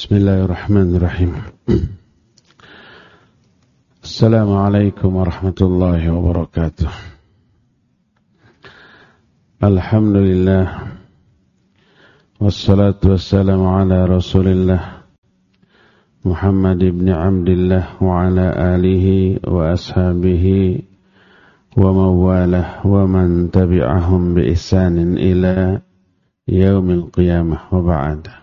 بسم الله الرحمن الرحيم. السلام عليكم ورحمة الله وبركاته. الحمد لله والصلاة والسلام على رسول الله محمد بن عبد الله وعلى آله وأصحابه ومن والاه ومن تبعهم بإحسان إلى يوم القيامة وبعد.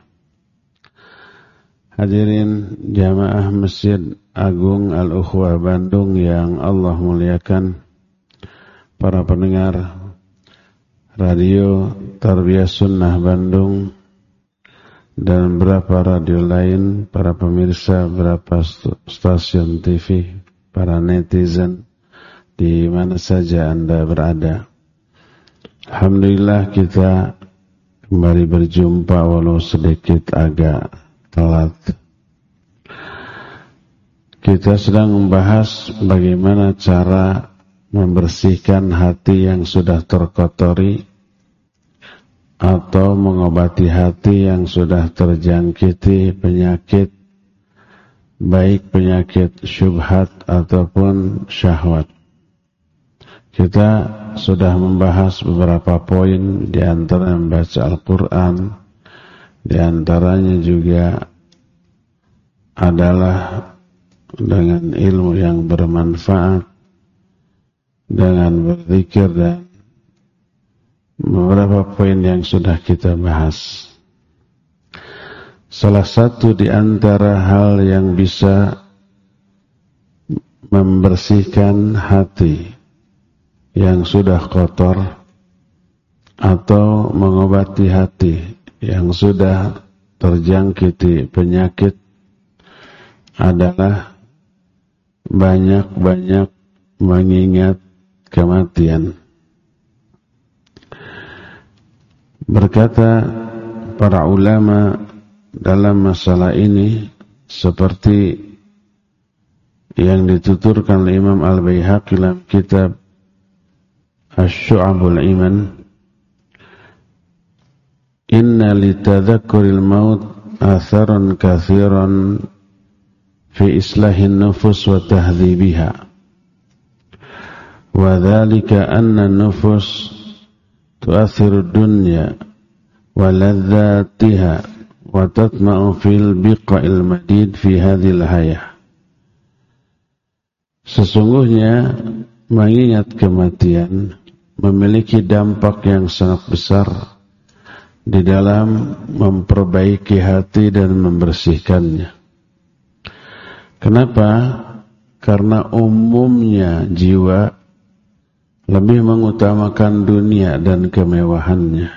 Hadirin jamaah Masjid Agung Al-Ukhwah Bandung yang Allah muliakan Para pendengar Radio Tarbiyah Sunnah Bandung Dan berapa radio lain Para pemirsa berapa stasiun TV Para netizen Di mana saja anda berada. Alhamdulillah kita Kembali berjumpa walau sedikit agak telat. Kita sedang membahas bagaimana cara membersihkan hati yang sudah terkotori atau mengobati hati yang sudah terjangkiti penyakit baik penyakit syubhat ataupun syahwat. Kita sudah membahas beberapa poin di antara membaca Al-Quran, di antaranya juga adalah dengan ilmu yang bermanfaat, dengan berzikir dan beberapa poin yang sudah kita bahas. Salah satu di antara hal yang bisa membersihkan hati yang sudah kotor atau mengobati hati yang sudah terjangkiti penyakit adalah banyak-banyak mengingat kematian. Berkata para ulama dalam masalah ini seperti yang dituturkan oleh Imam Al-Baihaqi dalam kitab Asy-Syu'abul Iman Inna litadzakuril maut atharan kathiran fi islahin nufus wa tahdhibiha. Dhalika anna nufus tuathiru dunya wa tatma'u fil biqa'il madid fi hadhil hayah. Sesungguhnya mengingat kematian memiliki dampak yang sangat besar di dalam memperbaiki hati dan membersihkannya. Kenapa? Karena umumnya jiwa lebih mengutamakan dunia dan kemewahannya.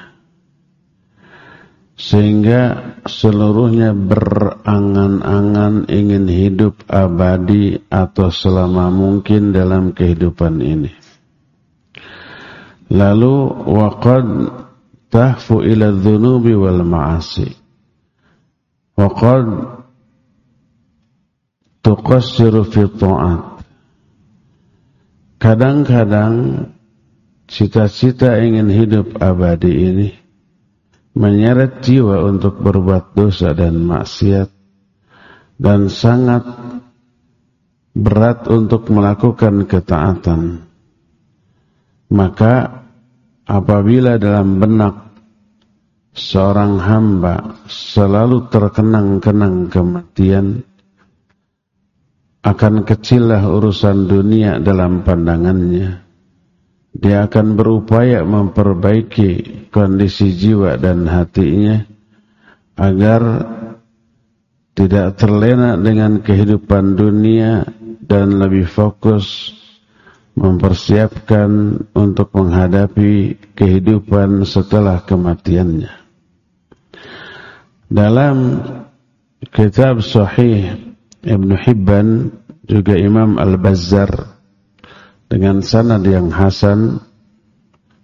Sehingga seluruhnya berangan-angan ingin hidup abadi atau selama mungkin dalam kehidupan ini. Lalu waqad tahfu ila dhunubi wal ma'asi. Wa qad tuqassiru fi ta'at. Kadang-kadang cita-cita ingin hidup abadi ini menyeret jiwa untuk berbuat dosa dan maksiat dan sangat berat untuk melakukan ketaatan. Maka apabila dalam benak seorang hamba selalu terkenang-kenang kematian, akan kecillah urusan dunia dalam pandangannya. Dia akan berupaya memperbaiki kondisi jiwa dan hatinya agar tidak terlena dengan kehidupan dunia dan lebih fokus mempersiapkan untuk menghadapi kehidupan setelah kematiannya. Dalam kitab Sahih Ibn Hibban juga Imam Al-Bazzar dengan sanad yang hasan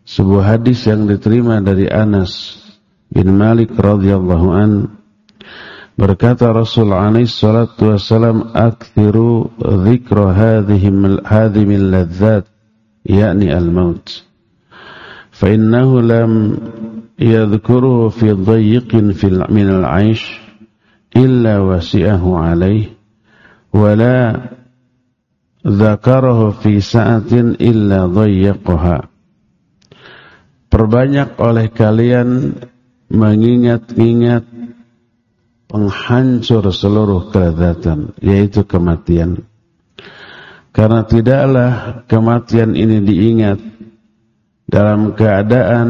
sebuah hadis yang diterima dari Anas bin Malik radhiyallahu an Berkata Rasul alaihi salatu wasalam, "Aktsiru dzikra hadhihi min ladzat, yakni al-maut." Fa innahu lam yadhkuruhu fi dhayqin fil min al-'aish illa wasi'ahu alaih wala dzakarahu fi sa'atin illa dhayyaqaha Perbanyak oleh kalian mengingat-ingat penghancur seluruh kelezatan yaitu kematian. Karena tidaklah kematian ini diingat dalam keadaan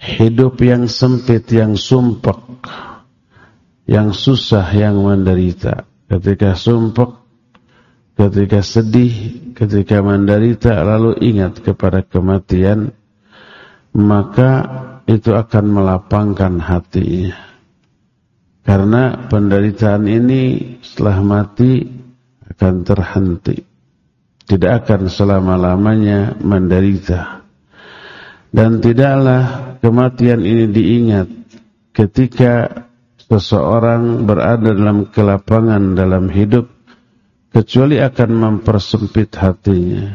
hidup yang sempit, yang sumpek, yang susah, yang menderita. Ketika sumpek, ketika sedih, ketika menderita, lalu ingat kepada kematian, maka itu akan melapangkan hatinya. Karena penderitaan ini setelah mati akan terhenti. Tidak akan selama-lamanya menderita. Dan tidaklah kematian ini diingat ketika seseorang berada dalam kelapangan dalam hidup kecuali akan mempersempit hatinya.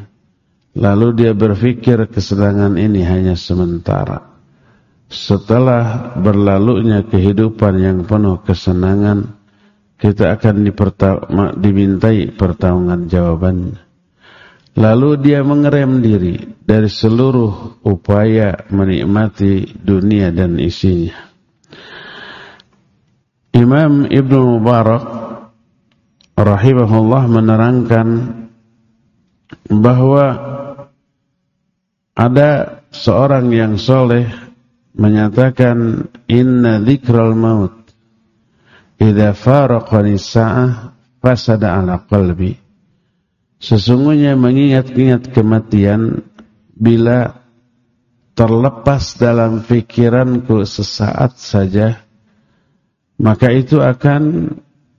Lalu dia berpikir kesenangan ini hanya sementara. Setelah berlalunya kehidupan yang penuh kesenangan, kita akan dimintai pertanggungan jawabannya. Lalu dia mengerem diri dari seluruh upaya menikmati dunia dan isinya. Imam Ibn Mubarak rahimahullah menerangkan bahwa ada seorang yang soleh menyatakan inna dzikral maut idza faraqani sa'ah fasada ala qalbi Sesungguhnya mengingat-ingat kematian bila terlepas dalam pikiranku sesaat saja, maka itu akan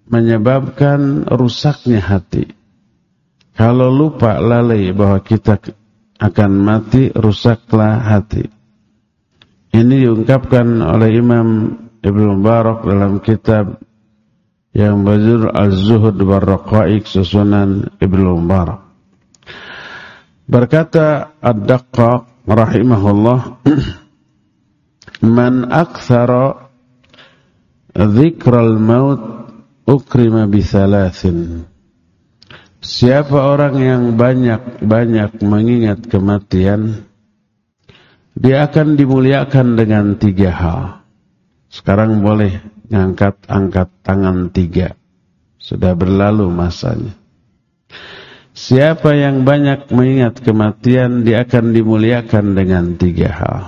menyebabkan rusaknya hati. Kalau lupa lalai bahwa kita akan mati, rusaklah hati. Ini diungkapkan oleh Imam Ibn Barak dalam kitab yang berjudul Az-Zuhud Warraqa'iq susunan Ibnu Mubarak. Berkata Ad-Daqqaq rahimahullah Man akthara dzikral maut ukrima bithalathin Siapa orang yang banyak-banyak mengingat kematian dia akan dimuliakan dengan tiga hal. Sekarang boleh ngangkat-angkat tangan tiga. Sudah berlalu masanya. Siapa yang banyak mengingat kematian, dia akan dimuliakan dengan tiga hal.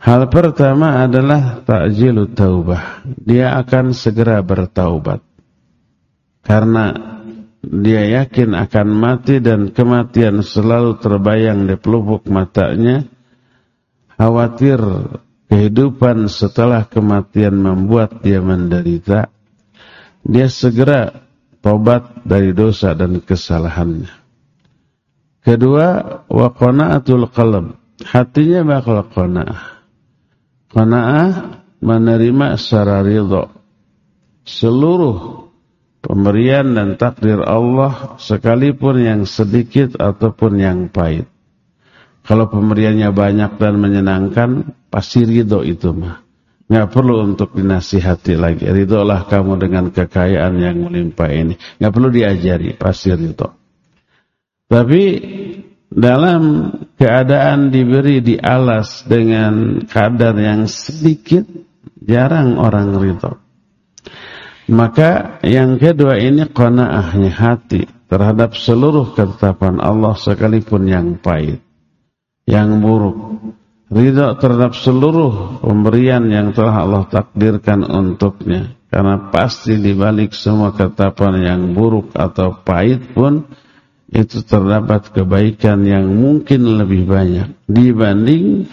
Hal pertama adalah takjilu taubah. Dia akan segera bertaubat. Karena dia yakin akan mati dan kematian selalu terbayang di pelupuk matanya. Khawatir kehidupan setelah kematian membuat dia menderita, dia segera tobat dari dosa dan kesalahannya. Kedua, wa qana'atul qalb. Hatinya bakal qana'ah. Qana'ah menerima secara ridho seluruh pemberian dan takdir Allah sekalipun yang sedikit ataupun yang pahit. Kalau pemberiannya banyak dan menyenangkan, pasti ridho itu mah. Nggak perlu untuk dinasihati lagi. Ridholah kamu dengan kekayaan yang melimpah ini. Nggak perlu diajari, pasti ridho. Tapi dalam keadaan diberi di alas dengan kadar yang sedikit, jarang orang ridho. Maka yang kedua ini qanaahnya hati terhadap seluruh ketetapan Allah sekalipun yang pahit yang buruk. Ridha terhadap seluruh pemberian yang telah Allah takdirkan untuknya. Karena pasti dibalik semua ketetapan yang buruk atau pahit pun itu terdapat kebaikan yang mungkin lebih banyak dibanding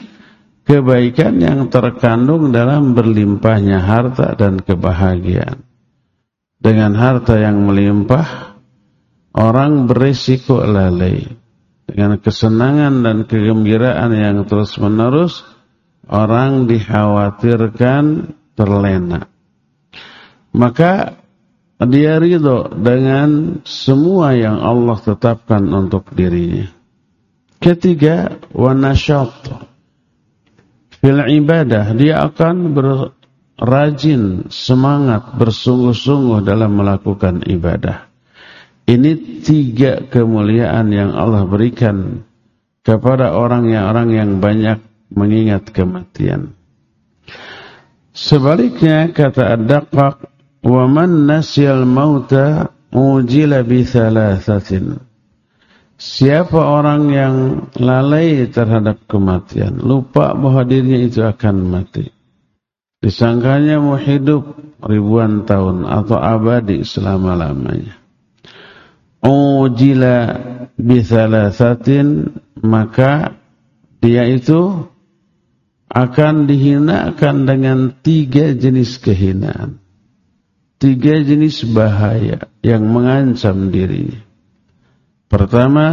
kebaikan yang terkandung dalam berlimpahnya harta dan kebahagiaan. Dengan harta yang melimpah, orang berisiko lalai dengan kesenangan dan kegembiraan yang terus-menerus, orang dikhawatirkan terlena. Maka dia ridho dengan semua yang Allah tetapkan untuk dirinya. Ketiga, wanasyat. Fil ibadah, dia akan rajin, semangat, bersungguh-sungguh dalam melakukan ibadah. Ini tiga kemuliaan yang Allah berikan kepada orang yang orang yang banyak mengingat kematian. Sebaliknya kata Ad-Daqqaq, "Wa man nasyal mauta ujila bi thalathatin." Siapa orang yang lalai terhadap kematian, lupa bahwa dirinya itu akan mati. Disangkanya mau hidup ribuan tahun atau abadi selama-lamanya. Ujila bi thalathatin, maka dia itu akan dihinakan dengan tiga jenis kehinaan. Tiga jenis bahaya yang mengancam dirinya. Pertama,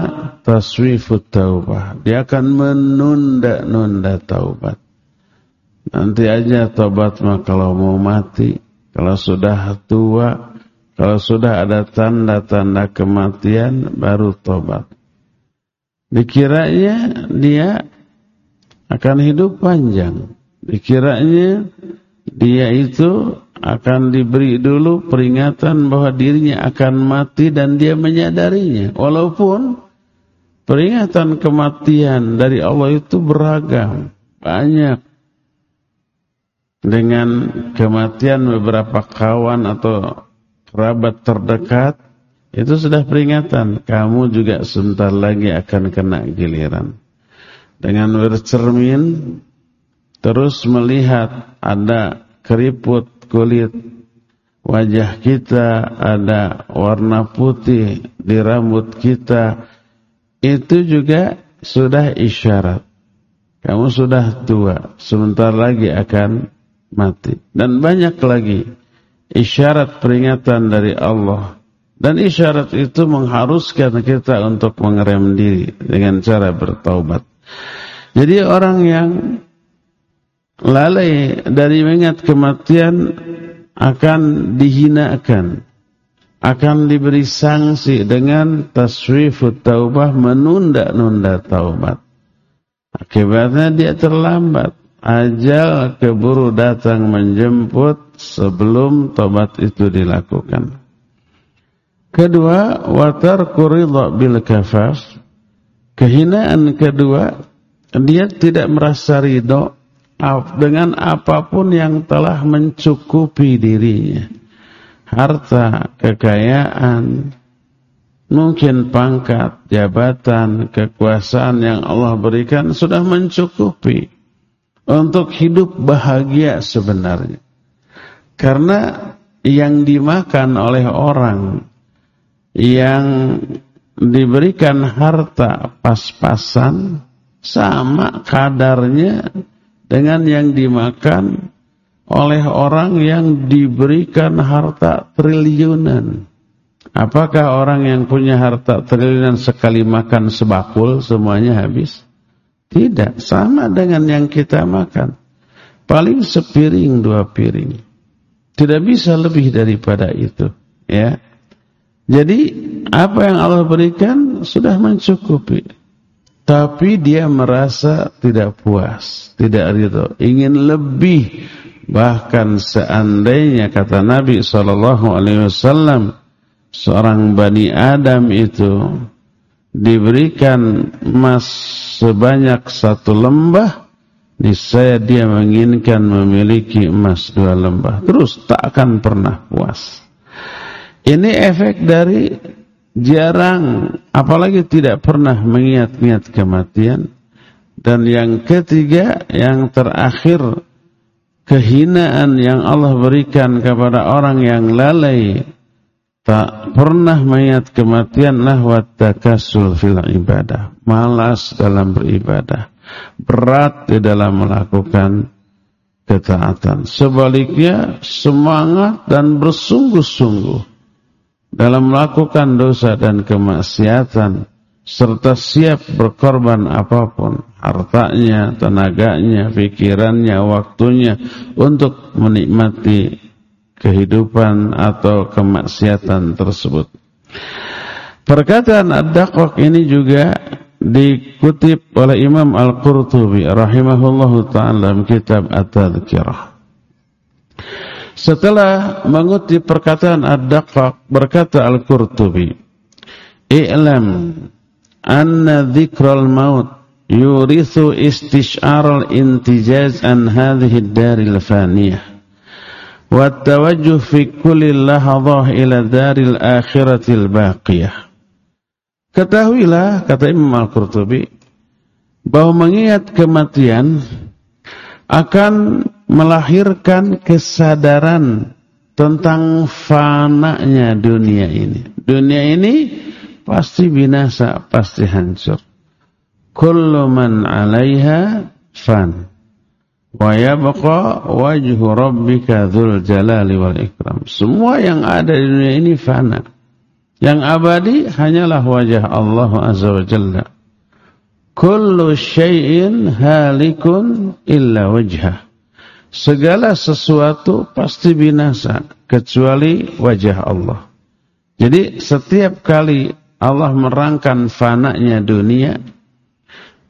taswifut taubah. Dia akan menunda-nunda taubat. Nanti aja taubat mah kalau mau mati, kalau sudah tua, kalau sudah ada tanda-tanda kematian, baru taubat. Dikiranya dia akan hidup panjang. Dikiranya dia itu akan diberi dulu peringatan bahwa dirinya akan mati dan dia menyadarinya. Walaupun peringatan kematian dari Allah itu beragam, banyak. Dengan kematian beberapa kawan atau kerabat terdekat, itu sudah peringatan. Kamu juga sebentar lagi akan kena giliran. Dengan bercermin, terus melihat ada keriput kulit wajah kita, ada warna putih di rambut kita, itu juga sudah isyarat. Kamu sudah tua, sebentar lagi akan mati. Dan banyak lagi isyarat peringatan dari Allah. Dan isyarat itu mengharuskan kita untuk mengerem diri dengan cara bertaubat. Jadi orang yang lalai dari mengingat kematian akan dihinakan akan diberi sanksi dengan taswifut taubah menunda-nunda taubat akibatnya dia terlambat ajal keburu datang menjemput sebelum taubat itu dilakukan. Kedua watar kuridha bil kafaf. Kehinaan kedua dia tidak merasa ridho dengan apa pun yang telah mencukupi dirinya. Harta, kekayaan, mungkin pangkat, jabatan, kekuasaan yang Allah berikan sudah mencukupi untuk hidup bahagia sebenarnya. Karena yang dimakan oleh orang yang diberikan harta pas-pasan sama kadarnya dengan yang dimakan oleh orang yang diberikan harta triliunan. Apakah orang yang punya harta triliunan sekali makan sebakul semuanya habis? Tidak, sama dengan yang kita makan. Paling sepiring dua piring. Tidak bisa lebih daripada itu, ya. Jadi apa yang Allah berikan sudah mencukupi. Tapi dia merasa tidak puas, tidak ridho, ingin lebih. Bahkan seandainya kata Nabi wasallam seorang Bani Adam itu diberikan emas sebanyak satu lembah, niscaya dia menginginkan memiliki emas dua lembah. Terus tak akan pernah puas. Ini efek dari jarang apalagi tidak pernah mengingat-ingat kematian dan yang ketiga yang terakhir kehinaan yang Allah berikan kepada orang yang lalai tak pernah mengingat kematian wa takasul fil ibadah. Malas dalam beribadah. Berat di dalam melakukan ketaatan. Sebaliknya semangat dan bersungguh-sungguh dalam melakukan dosa dan kemaksiatan serta siap berkorban apa pun hartanya, tenaganya, pikirannya, waktunya untuk menikmati kehidupan atau kemaksiatan tersebut. Perkataan Ad-Daqq ini juga dikutip oleh Imam Al-Qurtubi rahimahullahu taala dalam kitab At-Tadhkirah. Setelah mengutip perkataan Ad-Daqaq berkata Al-Qurtubi, "I'lam anna dzikral maut yurithu istish'ar al-intijaz an hadhihi ad-daril faniyah wa tawajjuh fi kulli ila daril akhiratil baqiyah." Ketahuilah kata Imam Al-Qurtubi bahwa mengingat kematian akan melahirkan kesadaran tentang fananya dunia ini. Dunia ini pasti binasa, pasti hancur. Kullu man 'alaiha fan. Wa yabqa wajhu rabbika dzul jalali wal ikram. Semua yang ada di dunia ini fana. Yang abadi hanyalah wajah Allah Azza wa Jalla. Kullu syai'in halikun illa wajhah. Segala sesuatu pasti binasa kecuali wajah Allah. Jadi setiap kali Allah merangkan fananya dunia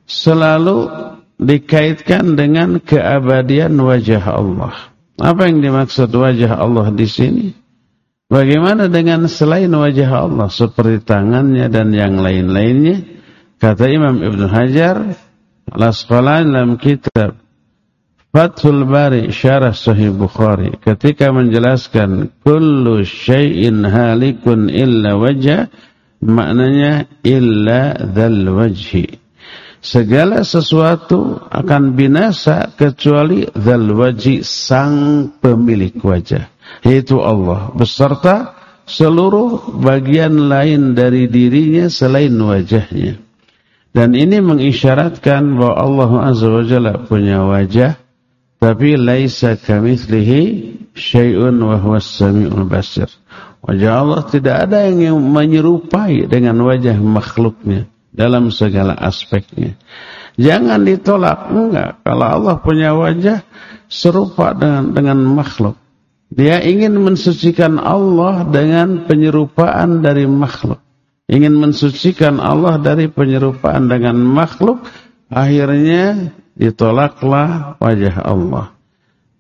selalu dikaitkan dengan keabadian wajah Allah. Apa yang dimaksud wajah Allah di sini? Bagaimana dengan selain wajah Allah seperti tangannya dan yang lain-lainnya? Kata Imam Ibn Hajar Al-Asqalani dalam kitab Fathul Bari Syarah Sahih Bukhari ketika menjelaskan kullu syai'in halikun illa wajah maknanya illa dzal wajhi segala sesuatu akan binasa kecuali dzal wajhi sang pemilik wajah yaitu Allah beserta seluruh bagian lain dari dirinya selain wajahnya dan ini mengisyaratkan bahwa Allah Azza wa Jalla punya wajah tapi laisa kamitslihi syai'un wa huwas samiul basir. Wajah Allah tidak ada yang menyerupai dengan wajah makhluknya dalam segala aspeknya. Jangan ditolak enggak kalau Allah punya wajah serupa dengan dengan makhluk. Dia ingin mensucikan Allah dengan penyerupaan dari makhluk. Ingin mensucikan Allah dari penyerupaan dengan makhluk, akhirnya ditolaklah wajah Allah.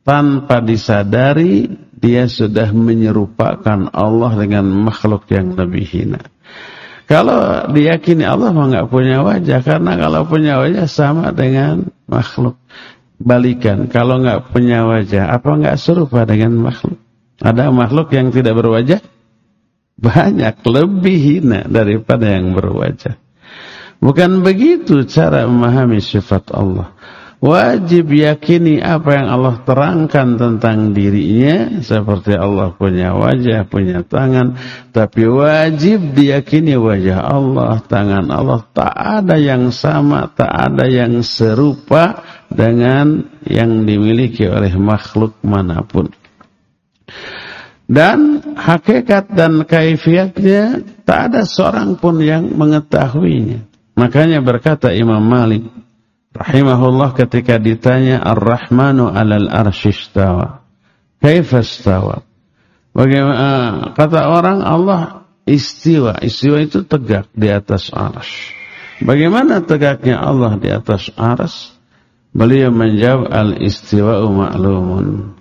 Tanpa disadari dia sudah menyerupakan Allah dengan makhluk yang lebih hina. Kalau diyakini Allah mah nggak punya wajah karena kalau punya wajah sama dengan makhluk. Balikan kalau nggak punya wajah apa nggak serupa dengan makhluk? Ada makhluk yang tidak berwajah? Banyak lebih hina daripada yang berwajah. Bukan begitu cara memahami sifat Allah. Wajib yakini apa yang Allah terangkan tentang dirinya seperti Allah punya wajah, punya tangan, tapi wajib diyakini wajah Allah, tangan Allah tak ada yang sama, tak ada yang serupa dengan yang dimiliki oleh makhluk mana pun. Dan hakikat dan kaifiatnya tak ada seorang pun yang mengetahuinya. Makanya berkata Imam Malik rahimahullah ketika ditanya Ar-Rahmanu 'alal arsyistawa. Kaifa istawa? Bagaimana eh, kata orang Allah istiwa. Istiwa itu tegak di atas arsy. Bagaimana tegaknya Allah di atas arsy? Beliau menjawab al-istiwa'u ma'lumun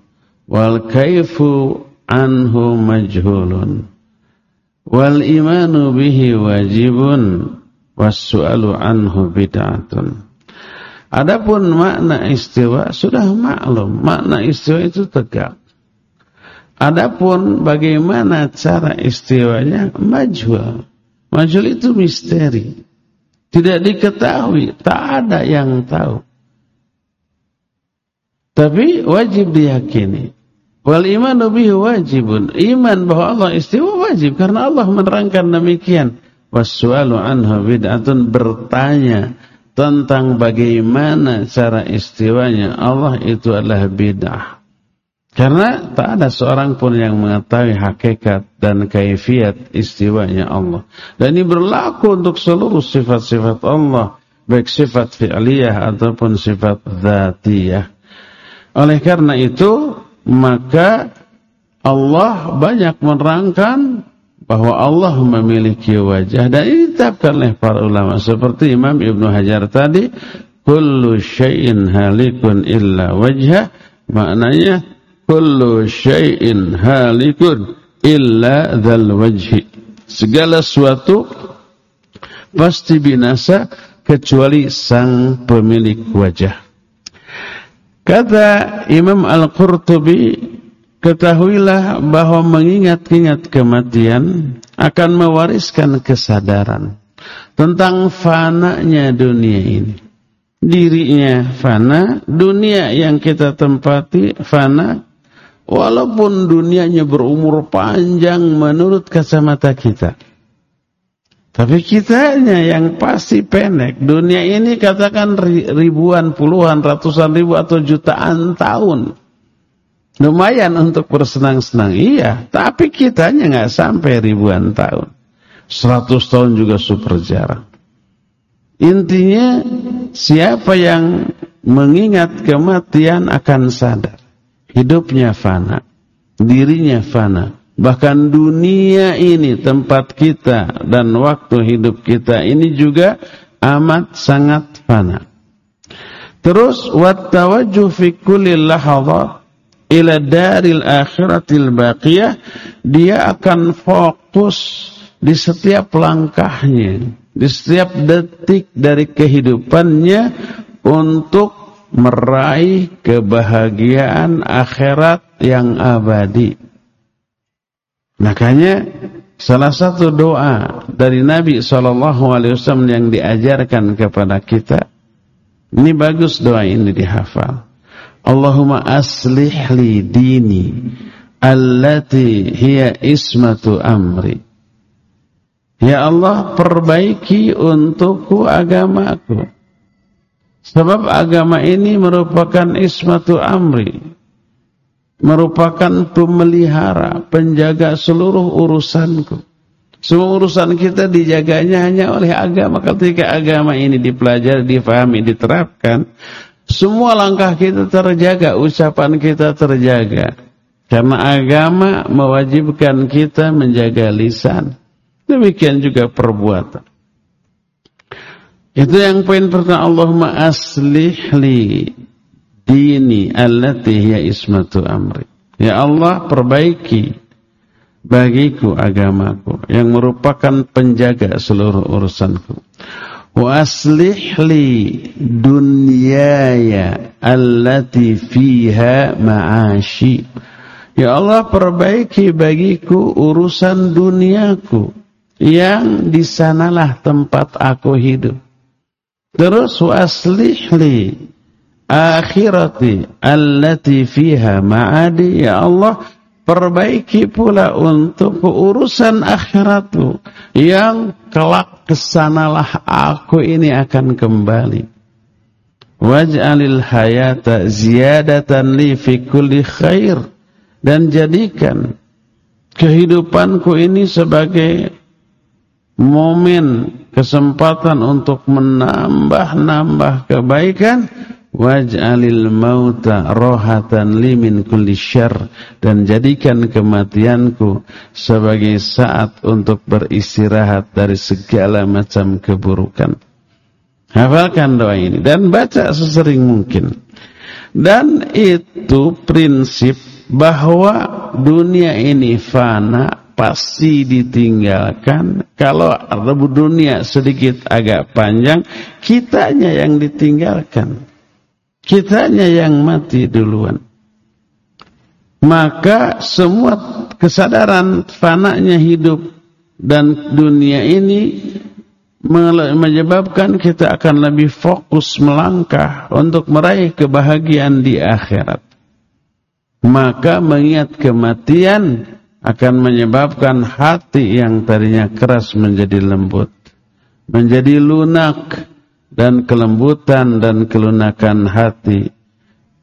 wal kaifu anhu majhulun wal imanu bihi wajibun was su'alu anhu bid'atun Adapun makna istiwa sudah maklum, makna istiwa itu tegak. Adapun bagaimana cara istiwanya majhul. Majhul itu misteri. Tidak diketahui, tak ada yang tahu. Tapi wajib diyakini. Wal iman bihi wajibun. Iman bahwa Allah istiwa wajib karena Allah menerangkan demikian. Wassualu anhu bid'atun bertanya tentang bagaimana cara istiwanya Allah itu adalah bid'ah. Karena tak ada seorang pun yang mengetahui hakikat dan kaifiat istiwanya Allah. Dan ini berlaku untuk seluruh sifat-sifat Allah. Baik sifat fi'liyah ataupun sifat zatiyah. Oleh karena itu, maka Allah banyak menerangkan bahwa Allah memiliki wajah dan ditetapkan oleh para ulama. Seperti Imam Ibnu Hajar tadi kullu syai'in halikun illa wajha maknanya kullu syai'in halikun illa dzal wajhi. Segala sesuatu pasti binasa kecuali sang pemilik wajah. Kata Imam Al-Qurtubi ketahuilah bahwa mengingat-ingat kematian akan mewariskan kesadaran tentang fananya dunia ini dirinya fana dunia yang kita tempati fana Walaupun dunianya berumur panjang menurut kacamata kita. Tapi kitanya yang pasti pendek. Dunia ini katakan ribuan, puluhan, ratusan ribu atau jutaan tahun. Lumayan untuk bersenang-senang. Iya, tapi kitanya nggak sampai ribuan tahun. Seratus tahun juga super jarang. Intinya siapa yang mengingat kematian akan sadar hidupnya fana, dirinya fana. Bahkan dunia ini tempat kita dan waktu hidup kita ini juga amat sangat fana. Terus wattawajjuh fi kulli lahadha ila daril akhiratil baqiyah dia akan fokus di setiap langkahnya, di setiap detik dari kehidupannya untuk meraih kebahagiaan akhirat yang abadi. Makanya salah satu doa dari Nabi SAW yang diajarkan kepada kita, ini bagus doa ini dihafal. Allahumma aslih li dini allati hiya ismatu amri. Ya Allah perbaiki untukku agamaku Sebab agama ini merupakan ismatu amri. Merupakan pemelihara, penjaga seluruh urusanku. Semua urusan kita dijaganya hanya oleh agama. Ketika agama ini dipelajari, difahami, diterapkan, semua langkah kita terjaga, ucapan kita terjaga. Karena agama mewajibkan kita menjaga lisan. Demikian juga perbuatan. Itu yang poin pertama Allahumma aslih li dini allati hiya ismatu amri. Ya Allah perbaiki bagiku agamaku yang merupakan penjaga seluruh urusanku. Aslih li dunyaya allati fiha ma'ashi. Ya Allah perbaiki bagiku urusan duniaku yang di sanalah tempat aku hidup. Terus waslih li akhirati allati fiha ma'adi ya Allah perbaiki pula untuk urusan akhiratku yang kelak ke sanalah aku ini akan kembali. Waj'alil hayata ziyadatan li fi kulli khair. Dan jadikan kehidupanku ini sebagai momen kesempatan untuk menambah-nambah kebaikan waj'alil mauta rohatan limin kulli syarr dan jadikan kematianku sebagai saat untuk beristirahat dari segala macam keburukan hafalkan doa ini dan baca sesering mungkin dan itu prinsip bahwa dunia ini fana pasti ditinggalkan. Kalau dunia sedikit agak panjang, kitanya yang ditinggalkan. Kitanya yang mati duluan. Maka semua kesadaran fananya hidup dan dunia ini menyebabkan kita akan lebih fokus melangkah untuk meraih kebahagiaan di akhirat. Maka mengingat kematian akan menyebabkan hati yang tadinya keras menjadi lembut, menjadi lunak dan kelembutan dan kelunakan hati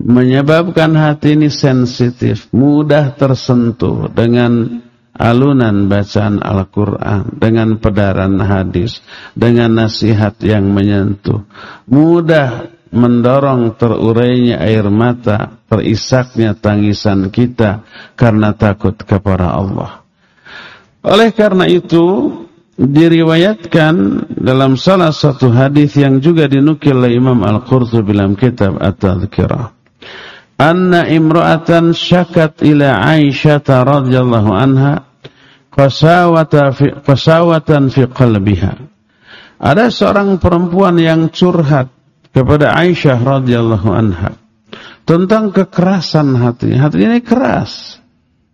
menyebabkan hati ini sensitif, mudah tersentuh dengan alunan bacaan Al-Quran, dengan pedaran hadis, dengan nasihat yang menyentuh, mudah mendorong terurainya air mata, terisaknya tangisan kita karena takut kepada Allah. Oleh karena itu, diriwayatkan dalam salah satu hadis yang juga dinukil oleh Imam Al-Qurtubi dalam kitab At-Tadhkirah. anna imra'atan syakat ila Aisyah radhiyallahu anha qasawata qasawatan fi qalbiha. Ada seorang perempuan yang curhat kepada Aisyah radhiyallahu anha tentang kekerasan hati. Hati ini keras.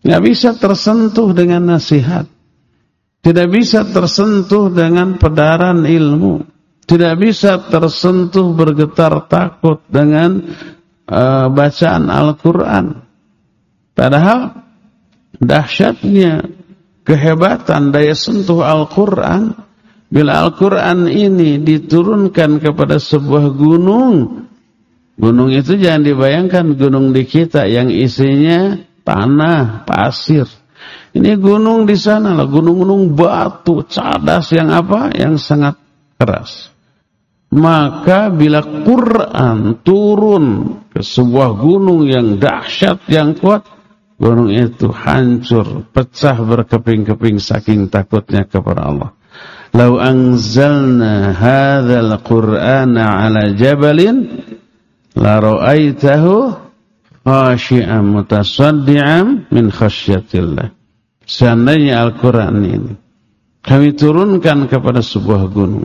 Tidak bisa tersentuh dengan nasihat. Tidak bisa tersentuh dengan pedaran ilmu. Tidak bisa tersentuh bergetar takut dengan uh, bacaan Al-Quran. Padahal dahsyatnya kehebatan daya sentuh Al-Quran. Bila Al-Quran ini diturunkan kepada sebuah gunung Gunung itu jangan dibayangkan gunung di kita yang isinya tanah, pasir. Ini gunung di sana lah, gunung-gunung batu, cadas yang apa? Yang sangat keras. Maka bila Quran turun ke sebuah gunung yang dahsyat, yang kuat, gunung itu hancur, pecah berkeping-keping saking takutnya kepada Allah. Lau anzalna hadzal Qur'ana ala jabalin la ra'aitahu khashi'an mutasaddian min khasyatillah. Seandainya Al-Quran ini kami turunkan kepada sebuah gunung.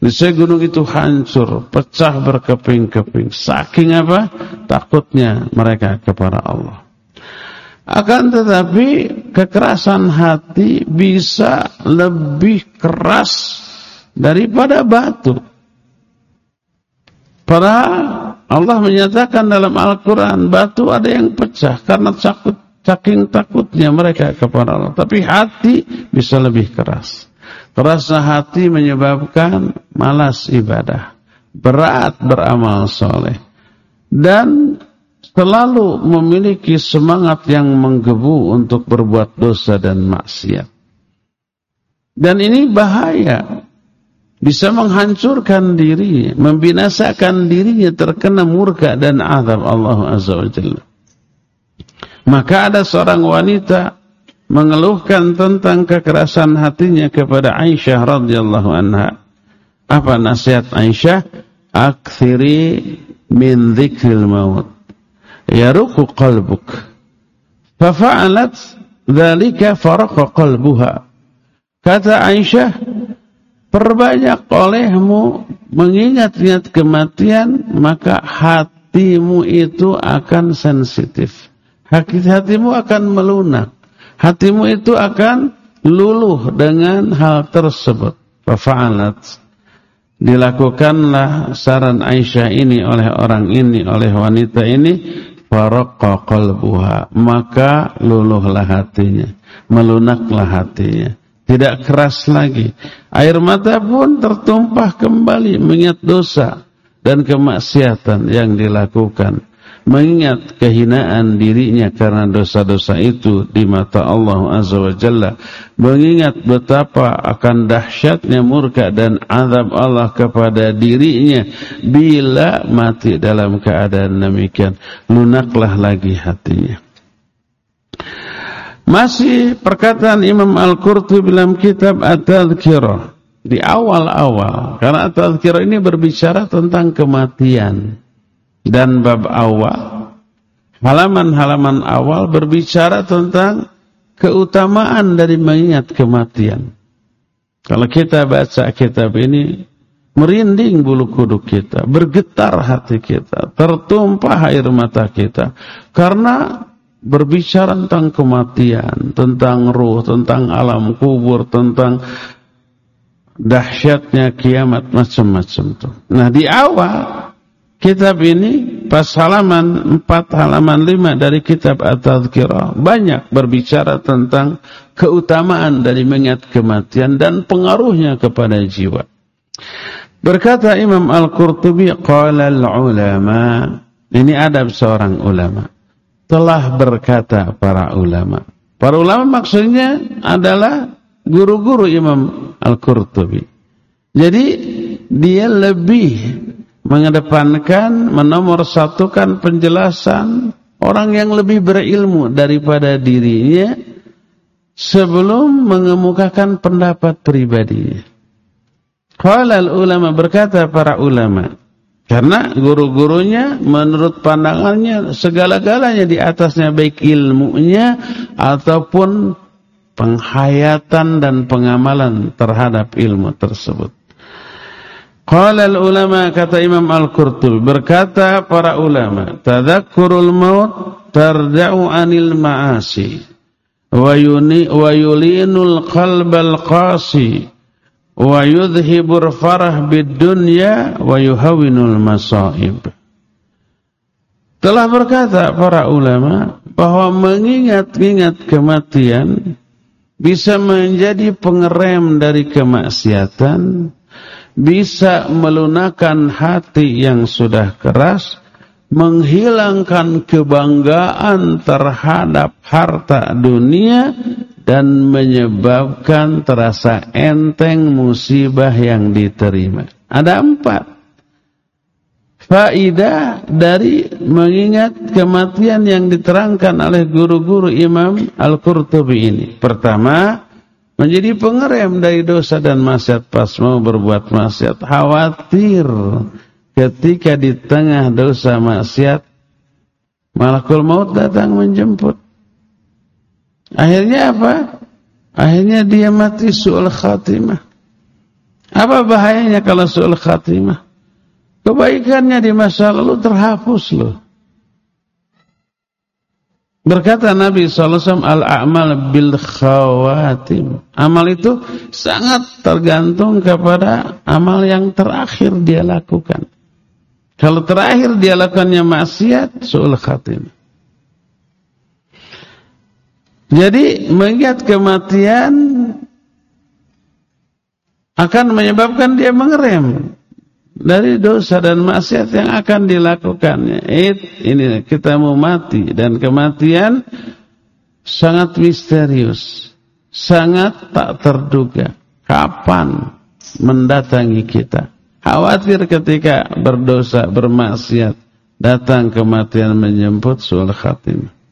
Niscaya gunung itu hancur, pecah berkeping-keping. Saking apa? Takutnya mereka kepada Allah. Akan tetapi kekerasan hati bisa lebih keras daripada batu. Padahal Allah menyatakan dalam Al-Quran batu ada yang pecah karena takut, saking takutnya mereka kepada Allah. Tapi hati bisa lebih keras. Kerasnya hati menyebabkan malas ibadah. Berat beramal soleh. Dan selalu memiliki semangat yang menggebu untuk berbuat dosa dan maksiat. Dan ini bahaya bisa menghancurkan dirinya, membinasakan dirinya terkena murka dan azab Allah Azza wa Jalla. Maka ada seorang wanita mengeluhkan tentang kekerasan hatinya kepada Aisyah radhiyallahu anha. Apa nasihat Aisyah? Akthiri min dzikril maut. Yaruku qalbuk. Fafa'alat dzalika faraqa qalbuha. Kata Aisyah, Perbanyak olehmu mengingat-ingat kematian, maka hatimu itu akan sensitif. Hatimu akan melunak. Hatimu itu akan luluh dengan hal tersebut. Fafa'alat. Dilakukanlah saran Aisyah ini oleh orang ini, oleh wanita ini. Faraqqa qalbuha. Maka luluhlah hatinya. Melunaklah hatinya tidak keras lagi. Air mata pun tertumpah kembali mengingat dosa dan kemaksiatan yang dilakukan. Mengingat kehinaan dirinya karena dosa-dosa itu di mata Allah Azza wa Jalla. Mengingat betapa akan dahsyatnya murka dan azab Allah kepada dirinya. Bila mati dalam keadaan demikian. Lunaklah lagi hatinya. Masih perkataan Imam Al-Qurtubi dalam kitab At-Tadhkirah di awal-awal karena At-Tadhkirah ini berbicara tentang kematian dan bab awal halaman-halaman awal berbicara tentang keutamaan dari mengingat kematian. Kalau kita baca kitab ini merinding bulu kuduk kita, bergetar hati kita, tertumpah air mata kita karena berbicara tentang kematian, tentang ruh, tentang alam kubur, tentang dahsyatnya kiamat macam-macam. Nah, di awal kitab ini pas halaman 4 halaman 5 dari kitab At-Tadhkirah banyak berbicara tentang keutamaan dari mengingat kematian dan pengaruhnya kepada jiwa. Berkata Imam Al-Qurtubi qala al-ulama ini adab seorang ulama telah berkata para ulama. Para ulama maksudnya adalah guru-guru Imam Al-Qurtubi. Jadi dia lebih mengedepankan, menomorsatukan penjelasan orang yang lebih berilmu daripada dirinya sebelum mengemukakan pendapat pribadinya. Qala ulama berkata para ulama, Karena guru-gurunya menurut pandangannya segala-galanya di atasnya baik ilmunya ataupun penghayatan dan pengamalan terhadap ilmu tersebut. Qala ulama kata Imam Al-Qurtubi berkata para ulama tadhakkurul maut tarda'u anil ma'asi wa yulinul qalbal qasi wa yudhibur farah bid dunya wa yuhawinul masaib. Telah berkata para ulama bahwa mengingat-ingat kematian bisa menjadi pengerem dari kemaksiatan bisa melunakan hati yang sudah keras menghilangkan kebanggaan terhadap harta dunia dan menyebabkan terasa enteng musibah yang diterima. Ada empat faidah dari mengingat kematian yang diterangkan oleh guru-guru Imam Al-Qurtubi ini. Pertama, menjadi pengerem dari dosa dan maksiat pas mau berbuat maksiat. Khawatir ketika di tengah dosa maksiat, malakul maut datang menjemput. Akhirnya apa? Akhirnya dia mati su'ul khatimah. Apa bahayanya kalau su'ul khatimah? Kebaikannya di masa lalu terhapus loh. Berkata Nabi SAW, Al-a'mal bil khawatim. Amal itu sangat tergantung kepada amal yang terakhir dia lakukan. Kalau terakhir dia lakukannya maksiat, su'ul khatim. Jadi mengingat kematian akan menyebabkan dia mengerem dari dosa dan maksiat yang akan dilakukannya. It, ini kita mau mati dan kematian sangat misterius, sangat tak terduga. Kapan mendatangi kita? Khawatir ketika berdosa, bermaksiat, datang kematian menjemput sul khatimah.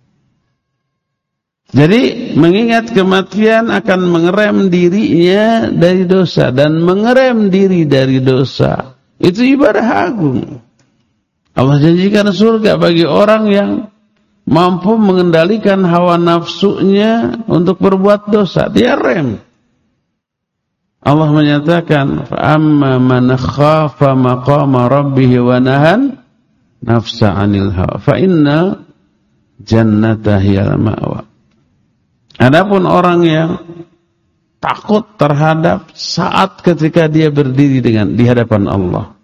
Jadi mengingat kematian akan mengerem dirinya dari dosa dan mengerem diri dari dosa. Itu ibadah agung. Allah janjikan surga bagi orang yang mampu mengendalikan hawa nafsunya untuk berbuat dosa. Dia rem. Allah menyatakan, "Amma man khafa maqama rabbih wa nahan nafsa 'anil hawa, fa inna jannata hiyal ma'wa." Adapun orang yang takut terhadap saat ketika dia berdiri dengan di hadapan Allah.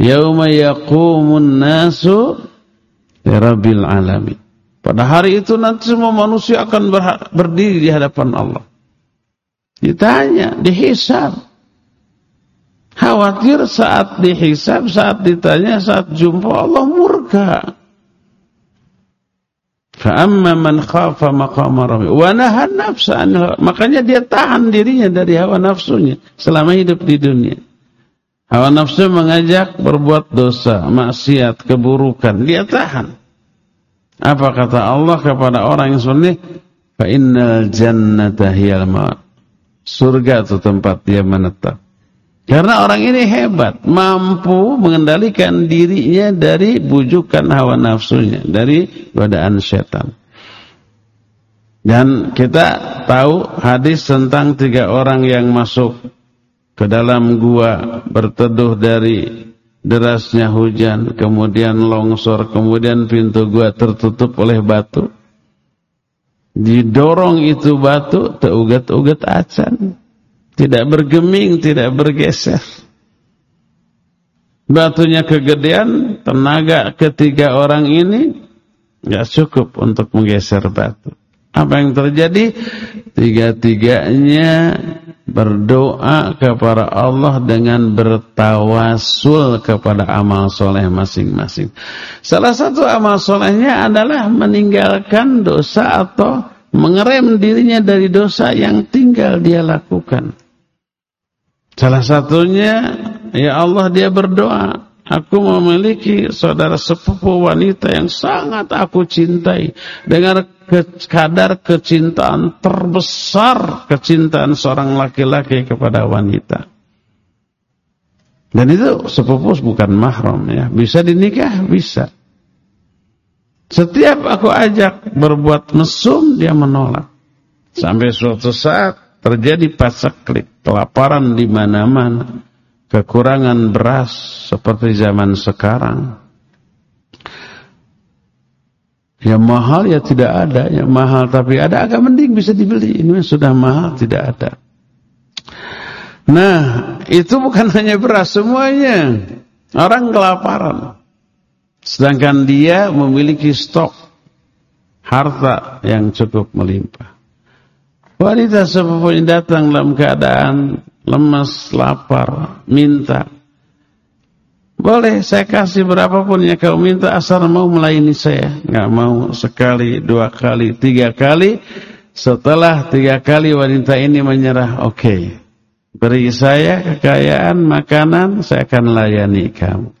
Yauma yaqumun nasu rabbil alamin. Pada hari itu nanti semua manusia akan berdiri di hadapan Allah. Ditanya, dihisab. Khawatir saat dihisab, saat ditanya, saat jumpa Allah murka. Fa'amma man khafa maqama rabbi wa nahan nafsa Makanya dia tahan dirinya dari hawa nafsunya selama hidup di dunia. Hawa nafsu mengajak berbuat dosa, maksiat, keburukan. Dia tahan. Apa kata Allah kepada orang yang seperti Fa innal jannata hiyal ma. Surga itu tempat dia menetap. Karena orang ini hebat, mampu mengendalikan dirinya dari bujukan hawa nafsunya, dari godaan setan. Dan kita tahu hadis tentang tiga orang yang masuk ke dalam gua berteduh dari derasnya hujan, kemudian longsor, kemudian pintu gua tertutup oleh batu. Didorong itu batu, teugat-ugat acan. Tidak bergeming, tidak bergeser. Batunya kegedean, tenaga ketiga orang ini nggak cukup untuk menggeser batu. Apa yang terjadi? Tiga-tiganya berdoa kepada Allah dengan bertawasul kepada amal soleh masing-masing. Salah satu amal solehnya adalah meninggalkan dosa atau mengerem dirinya dari dosa yang tinggal dia lakukan. Salah satunya, ya Allah dia berdoa, aku memiliki saudara sepupu wanita yang sangat aku cintai. Dengan ke kadar kecintaan terbesar, kecintaan seorang laki-laki kepada wanita. Dan itu sepupu bukan mahram ya. Bisa dinikah, bisa. Setiap aku ajak berbuat mesum, dia menolak. Sampai suatu saat terjadi pasaklik, kelaparan di mana-mana, kekurangan beras seperti zaman sekarang. Ya mahal ya tidak ada, ya mahal tapi ada agak mending bisa dibeli. Ini sudah mahal tidak ada. Nah, itu bukan hanya beras semuanya. Orang kelaparan. Sedangkan dia memiliki stok harta yang cukup melimpah. Wanita sepupu yang datang dalam keadaan lemas, lapar, minta. Boleh saya kasih berapapun yang kau minta asal mau melayani saya. Nggak mau sekali, dua kali, tiga kali. Setelah tiga kali wanita ini menyerah, oke. Okay. Beri saya kekayaan makanan, saya akan layani kamu.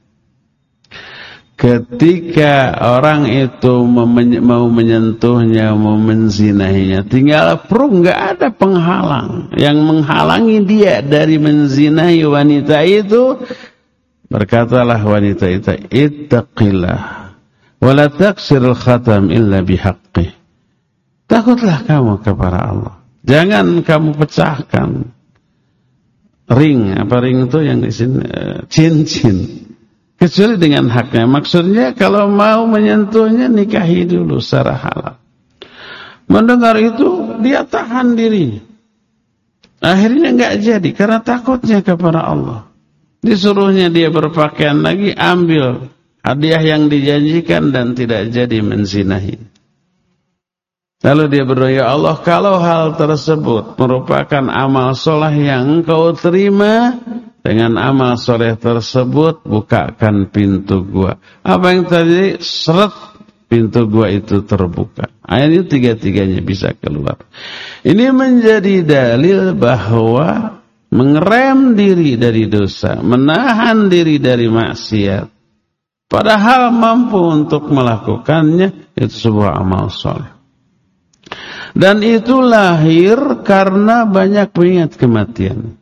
Ketika orang itu mau menyentuhnya, mau menzinahinya, tinggal perlu nggak ada penghalang yang menghalangi dia dari menzinahi wanita itu. Berkatalah wanita itu, ittaqillah, wala taksirul khatam illa bihaqqih. Takutlah kamu kepada Allah. Jangan kamu pecahkan ring apa ring itu yang di sini uh, cincin kecuali dengan haknya. Maksudnya kalau mau menyentuhnya nikahi dulu secara halal. Mendengar itu dia tahan diri. Akhirnya nggak jadi karena takutnya kepada Allah. Disuruhnya dia berpakaian lagi ambil hadiah yang dijanjikan dan tidak jadi menzinahi. Lalu dia berdoa, Ya Allah, kalau hal tersebut merupakan amal soleh yang engkau terima, dengan amal soleh tersebut, bukakan pintu gua. Apa yang tadi? Seret pintu gua itu terbuka. Ayat ini tiga-tiganya bisa keluar. Ini menjadi dalil bahwa mengerem diri dari dosa, menahan diri dari maksiat. Padahal mampu untuk melakukannya, itu sebuah amal soleh. Dan itu lahir karena banyak mengingat kematian.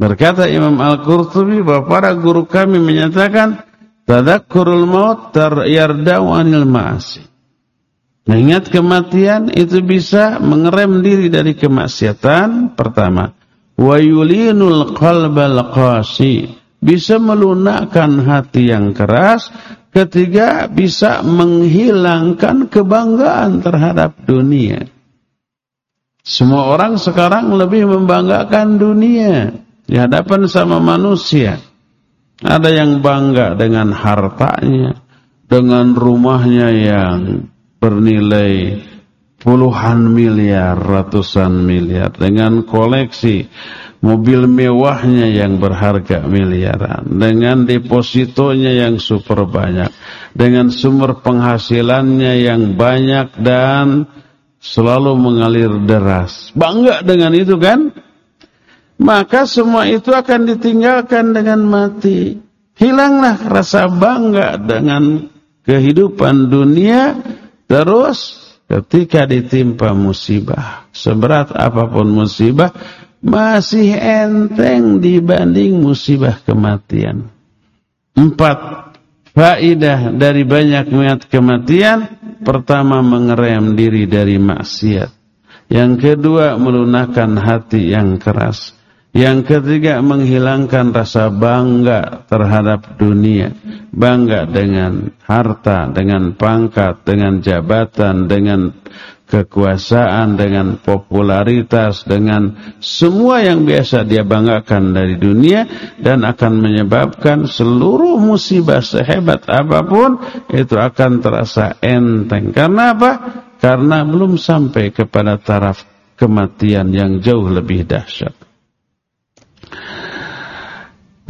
Berkata Imam Al-Qurtubi bahwa para guru kami menyatakan tadakkurul maut taryardau anil ma'asi. Mengingat kematian itu bisa mengerem diri dari kemaksiatan pertama. Wa yulinul qalbal qasi. Bisa melunakkan hati yang keras. Ketiga bisa menghilangkan kebanggaan terhadap dunia. Semua orang sekarang lebih membanggakan dunia di hadapan sama manusia. Ada yang bangga dengan hartanya, dengan rumahnya yang bernilai puluhan miliar, ratusan miliar, dengan koleksi mobil mewahnya yang berharga miliaran, dengan depositonya yang super banyak, dengan sumber penghasilannya yang banyak dan selalu mengalir deras. Bangga dengan itu kan? Maka semua itu akan ditinggalkan dengan mati. Hilanglah rasa bangga dengan kehidupan dunia. Terus ketika ditimpa musibah. Seberat apa pun musibah. Masih enteng dibanding musibah kematian. Empat. Faidah dari banyak melihat kematian Pertama mengerem diri dari maksiat Yang kedua melunakkan hati yang keras Yang ketiga menghilangkan rasa bangga terhadap dunia Bangga dengan harta, dengan pangkat, dengan jabatan, dengan kekuasaan, dengan popularitas, dengan semua yang biasa dia banggakan dari dunia dan akan menyebabkan seluruh musibah sehebat apa pun itu akan terasa enteng. Karena apa? Karena belum sampai kepada taraf kematian yang jauh lebih dahsyat.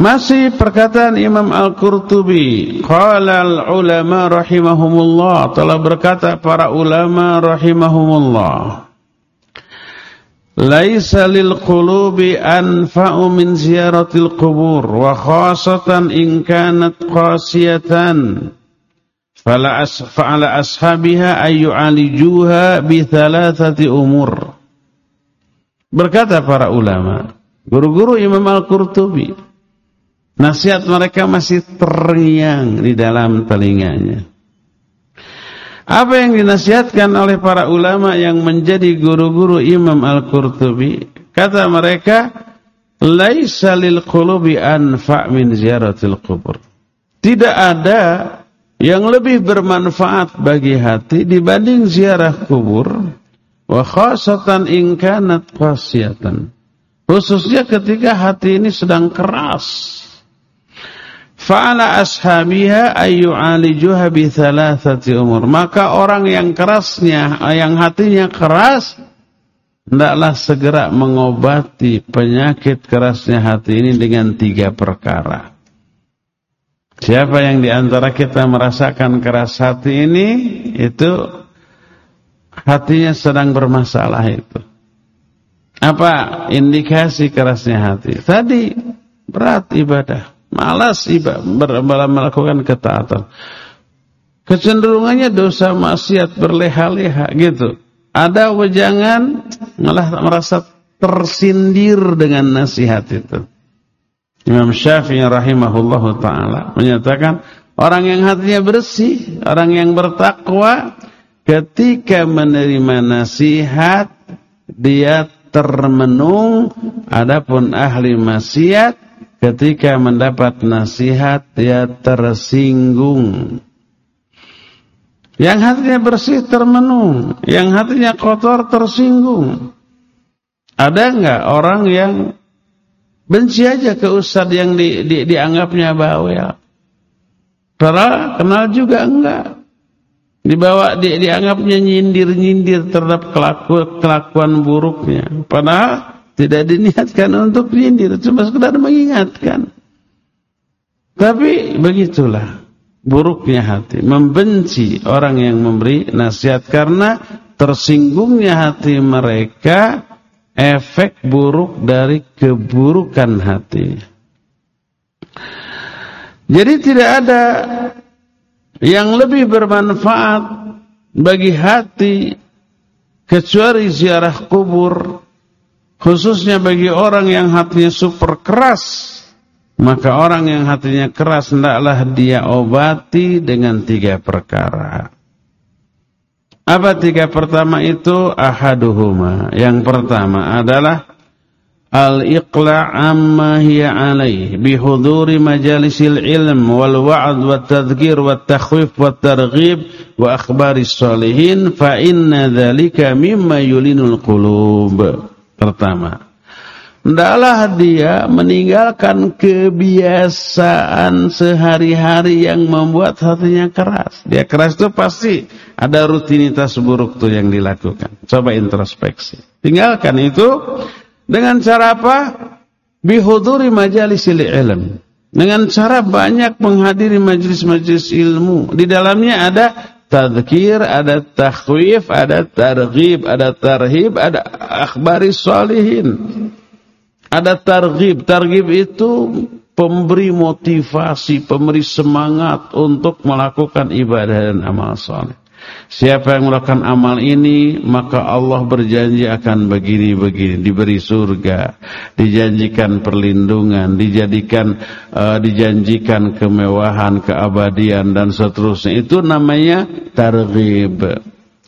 Masih perkataan Imam Al-Qurtubi, qala al-ulama rahimahumullah, telah berkata para ulama rahimahumullah. Laisa lil qulubi anfa'u min ziyaratil qubur wa khasatan in kanat qasiyatan. Fala asfa'ala ashabiha ay yu'alijuha bi thalathati umur. Berkata para ulama, guru-guru Imam Al-Qurtubi Nasihat mereka masih terngiang di dalam telinganya. Apa yang dinasihatkan oleh para ulama yang menjadi guru-guru Imam Al-Qurtubi, kata mereka, "Laisa lil qulubi anfa' min ziyaratil qubur." Tidak ada yang lebih bermanfaat bagi hati dibanding ziarah kubur, wa khasatan in kanat. Khususnya ketika hati ini sedang keras Fa'ala ashabiha ayyu'alijuha bi thalathati umur. Maka orang yang kerasnya, yang hatinya keras, hendaklah segera mengobati penyakit kerasnya hati ini dengan tiga perkara. Siapa yang di antara kita merasakan keras hati ini, itu hatinya sedang bermasalah itu. Apa indikasi kerasnya hati? Tadi berat ibadah. Malas ibadah melakukan ketaatan. Kecenderungannya dosa maksiat berleha-leha gitu. Ada wejangan malah merasa tersindir dengan nasihat itu. Imam Syafi'i rahimahullahu taala menyatakan orang yang hatinya bersih, orang yang bertakwa ketika menerima nasihat dia termenung adapun ahli maksiat ketika mendapat nasihat dia tersinggung. Yang hatinya bersih termenung, yang hatinya kotor tersinggung. Ada enggak orang yang benci aja ke ustad yang di, di, dianggapnya bawel? Padahal kenal juga enggak. Dibawa di, dianggapnya nyindir-nyindir terhadap kelaku, kelakuan buruknya. Padahal tidak diniatkan untuk nyindir, cuma sekedar mengingatkan. Tapi begitulah buruknya hati, membenci orang yang memberi nasihat karena tersinggungnya hati mereka efek buruk dari keburukan hati. Jadi tidak ada yang lebih bermanfaat bagi hati kecuali ziarah kubur Khususnya bagi orang yang hatinya super keras. Maka orang yang hatinya keras hendaklah dia obati dengan tiga perkara. Apa tiga pertama itu? Ahaduhuma. Yang pertama adalah al-iqla' amma hiya alaih bihuduri majalisil ilm wal wa'ad wat tadhkir wat takhwif wat targhib wa akhbaris salihin fa inna dhalika mimma yulinul qulub. Pertama, hendaklah dia meninggalkan kebiasaan sehari-hari yang membuat hatinya keras. Dia keras itu pasti ada rutinitas buruk tuh yang dilakukan. Coba introspeksi. Tinggalkan itu dengan cara apa? Bihuduri majalisil ilm. Dengan cara banyak menghadiri majlis-majlis ilmu. Di dalamnya ada tadhkir, ada takhwif, ada targhib, ada tarhib, ada akhbari salihin. Ada targhib. Targhib itu pemberi motivasi, pemberi semangat untuk melakukan ibadah dan amal saleh. Siapa yang melakukan amal ini maka Allah berjanji akan begini-begini diberi surga, dijanjikan perlindungan, dijadikan uh, dijanjikan kemewahan, keabadian dan seterusnya. Itu namanya targhib.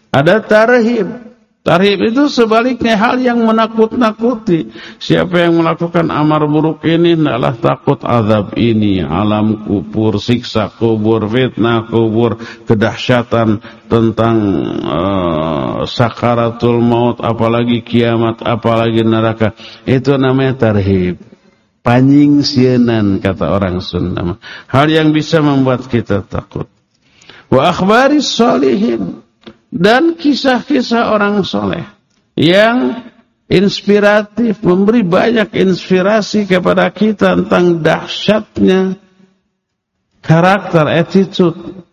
Ada tarhib. Tarhib itu sebaliknya hal yang menakut-nakuti. Siapa yang melakukan amar buruk ini adalah takut azab ini, alam kubur, siksa kubur, fitnah kubur, kedahsyatan tentang uh, sakaratul maut, apalagi kiamat, apalagi neraka. Itu namanya tarhib. Panjing sienan kata orang Sunda. Hal yang bisa membuat kita takut. Wa akhbaris salihin dan kisah-kisah orang soleh yang inspiratif, memberi banyak inspirasi kepada kita tentang dahsyatnya karakter, attitude,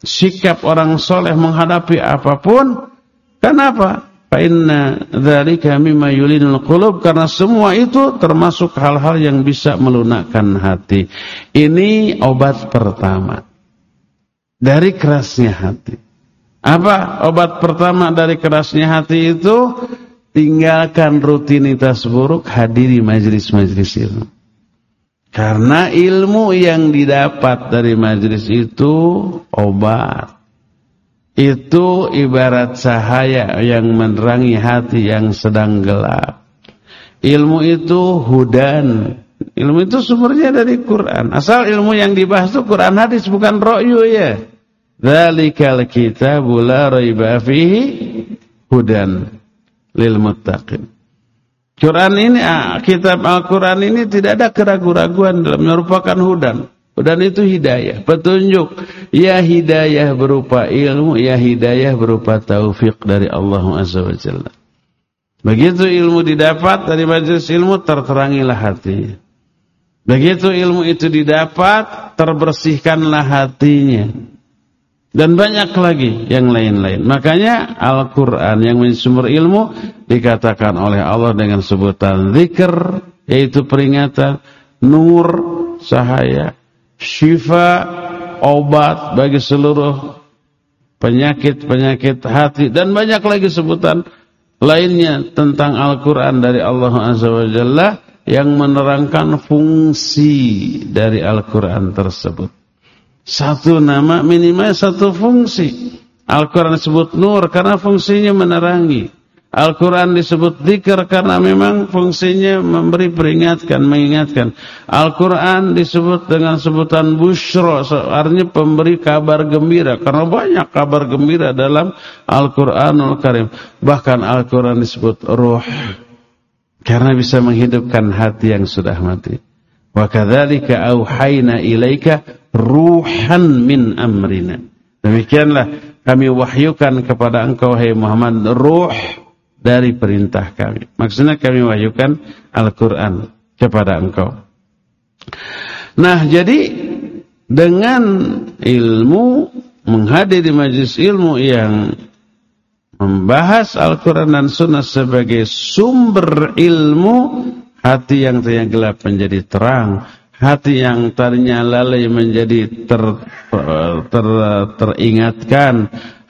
sikap orang soleh menghadapi apa pun. Kenapa? Inna dzalika mimma yulinul qulub karena semua itu termasuk hal-hal yang bisa melunakkan hati. Ini obat pertama dari kerasnya hati. Apa obat pertama dari kerasnya hati itu? Tinggalkan rutinitas buruk, hadiri majelis-majelis ilmu. Karena ilmu yang didapat dari majlis itu obat. Itu ibarat cahaya yang menerangi hati yang sedang gelap. Ilmu itu hudan. Ilmu itu sumbernya dari Quran. Asal ilmu yang dibahas itu Quran hadis bukan ro'yu ya. Dzalikal kitabu la raiba fihi hudan lil muttaqin. Quran ini ah, kitab Al-Quran ini tidak ada keraguan-raguan dalam merupakan hudan. Hudan itu hidayah, petunjuk. Ya hidayah berupa ilmu, ya hidayah berupa taufik dari Allah Azza wa Jalla. Begitu ilmu didapat dari majelis ilmu terterangilah hatinya. Begitu ilmu itu didapat terbersihkanlah hatinya. Dan banyak lagi yang lain-lain. Makanya Al-Quran yang menjadi sumber ilmu dikatakan oleh Allah dengan sebutan zikr, yaitu peringatan, nur, cahaya, syifa, obat bagi seluruh penyakit-penyakit hati. Dan banyak lagi sebutan lainnya tentang Al-Quran dari Allah Azza wa Jalla yang menerangkan fungsi dari Al-Quran tersebut. Satu nama minimal satu fungsi. Al-Quran disebut nur karena fungsinya menerangi. Al-Quran disebut zikr karena memang fungsinya memberi peringatkan, mengingatkan. Al-Quran disebut dengan sebutan bushro, artinya pemberi kabar gembira. Karena banyak kabar gembira dalam Al-Quranul Karim. Bahkan Al-Quran disebut ruh. Karena bisa menghidupkan hati yang sudah mati. Wa kadzalika auhayna ilaika ruhan min amrina. Demikianlah kami wahyukan kepada engkau hai Muhammad ruh dari perintah kami. Maksudnya kami wahyukan Al-Qur'an kepada engkau. Nah, jadi dengan ilmu menghadiri majlis ilmu yang membahas Al-Quran dan Sunnah sebagai sumber ilmu, hati yang tadinya gelap menjadi terang, hati yang tadinya lalai menjadi ter, ter, teringatkan.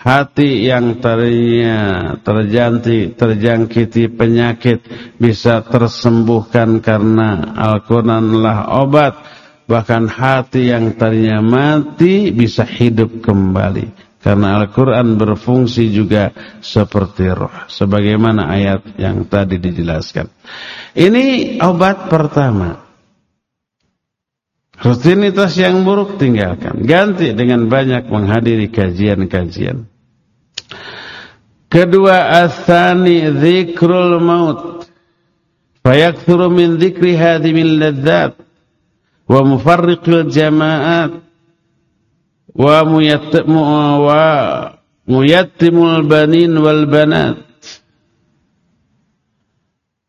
Hati yang tadinya terjanti, terjangkiti penyakit bisa tersembuhkan karena Al-Quranlah obat. Bahkan hati yang tadinya mati bisa hidup kembali. Karena Al-Quran berfungsi juga seperti roh. Sebagaimana ayat yang tadi dijelaskan. Ini obat pertama Rutinitas yang buruk tinggalkan. Ganti dengan banyak menghadiri kajian-kajian. Kedua, athani zikrul maut. Fayakthuru min zikri hadimil ladzat. Wa mufarriqil jama'at. Wa muyattimul banin wal banat.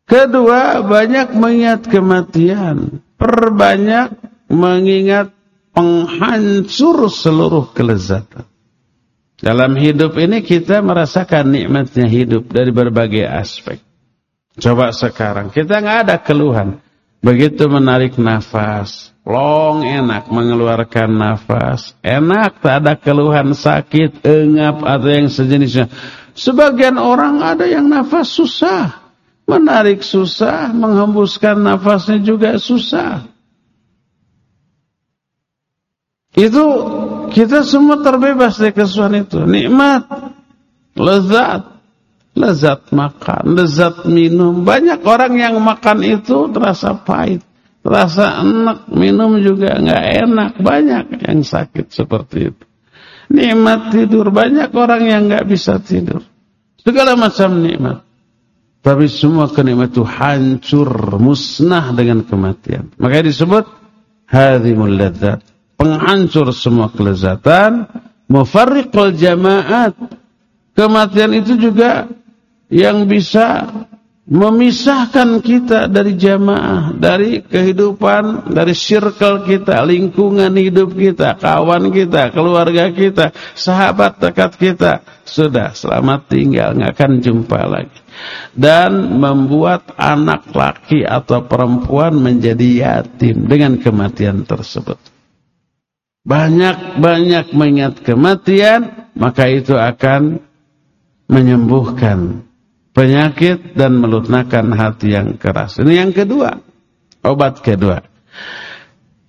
Kedua, banyak mengingat kematian. Perbanyak mengingat penghancur seluruh kelezatan. Dalam hidup ini kita merasakan nikmatnya hidup dari berbagai aspek. Coba sekarang, kita nggak ada keluhan. Begitu menarik nafas, long enak mengeluarkan nafas. Enak, tak ada keluhan sakit, engap, atau yang sejenisnya. Sebagian orang ada yang nafas susah. Menarik susah, menghembuskan nafasnya juga susah. Itu kita semua terbebas dari kesusahan itu. Nikmat, lezat, lezat makan, lezat minum. Banyak orang yang makan itu terasa pahit, terasa enak, minum juga nggak enak. Banyak yang sakit seperti itu. Nikmat tidur, banyak orang yang nggak bisa tidur. Segala macam nikmat. Tapi semua kenikmat itu hancur, musnah dengan kematian. Makanya disebut hadimul ladzat penghancur semua kelezatan, mufarriqul jamaat. Kematian itu juga yang bisa memisahkan kita dari jamaah, dari kehidupan, dari circle kita, lingkungan hidup kita, kawan kita, keluarga kita, sahabat dekat kita. Sudah, selamat tinggal, nggak akan jumpa lagi. Dan membuat anak laki atau perempuan menjadi yatim dengan kematian tersebut banyak-banyak mengingat kematian, maka itu akan menyembuhkan penyakit dan melunakkan hati yang keras. Ini yang kedua, obat kedua.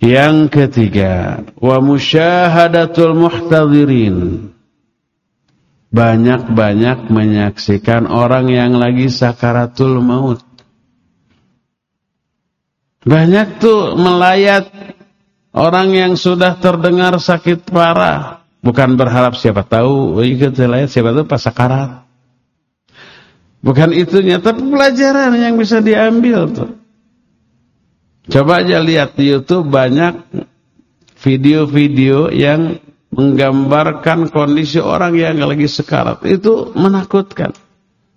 Yang ketiga, wa musyahadatul muhtadirin. Banyak-banyak menyaksikan orang yang lagi sakaratul maut. Banyak tuh melayat orang yang sudah terdengar sakit parah. Bukan berharap siapa tahu, ikut layat siapa tahu pas sakarat. Bukan itunya, tapi pelajaran yang bisa diambil tuh. Coba aja lihat di YouTube banyak video-video yang menggambarkan kondisi orang yang lagi sekarat. Itu menakutkan.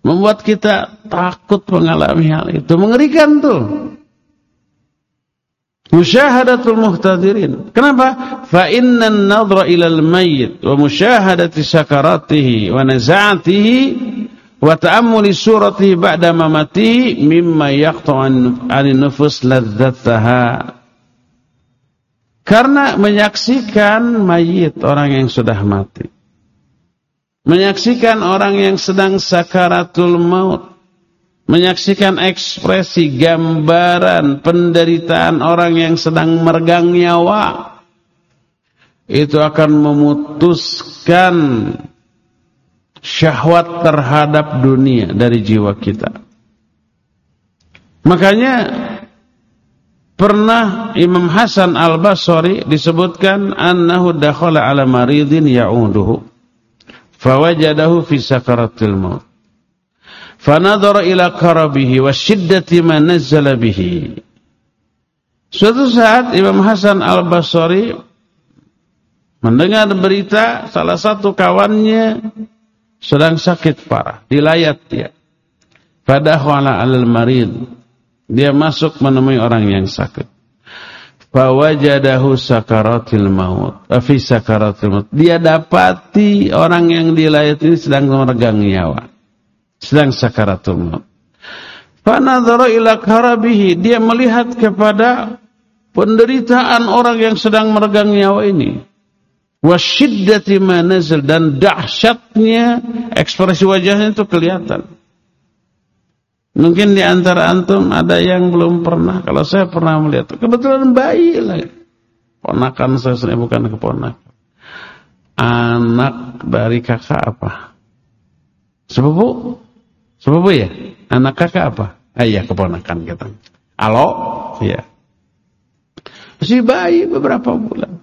Membuat kita takut mengalami hal itu. Mengerikan tuh. Musyahadatul muhtadirin. Kenapa? Fa innan nadra ilal mayyit wa musyahadati sakaratihi wa naza'atihi wa ta'ammuli suratihi ba'da mamatihi mimma yaqta'u an nufus ladzataha karena menyaksikan mayit orang yang sudah mati menyaksikan orang yang sedang sakaratul maut menyaksikan ekspresi gambaran penderitaan orang yang sedang meregang nyawa itu akan memutuskan syahwat terhadap dunia dari jiwa kita. Makanya pernah Imam Hasan Al-Basri disebutkan annahu dakhala ala maridin ya'uduhu fawajadahu fi sakaratil maut. Fanadhara ila karabihi wa shiddati ma nazzala bihi. Suatu saat Imam Hasan Al-Basri mendengar berita salah satu kawannya sedang sakit parah, dilayat dia. Fadakhala alal marid. Dia masuk menemui orang yang sakit. Fawajadahu sakaratil maut. Fi sakaratil maut. Dia dapati orang yang dilayat ini sedang meregang nyawa. Sedang sakaratul maut. Fanadhara ila karabihi. Dia melihat kepada penderitaan orang yang sedang meregang nyawa ini wasyiddati ma nazal dan dahsyatnya ekspresi wajahnya itu kelihatan. Mungkin di antara antum ada yang belum pernah. Kalau saya pernah melihat, kebetulan bayi lah. Ponakan saya sendiri bukan keponakan. Anak dari kakak apa? Sepupu? Sepupu ya? Anak kakak apa? Ah iya keponakan kita. Halo? Iya. Masih bayi beberapa bulan.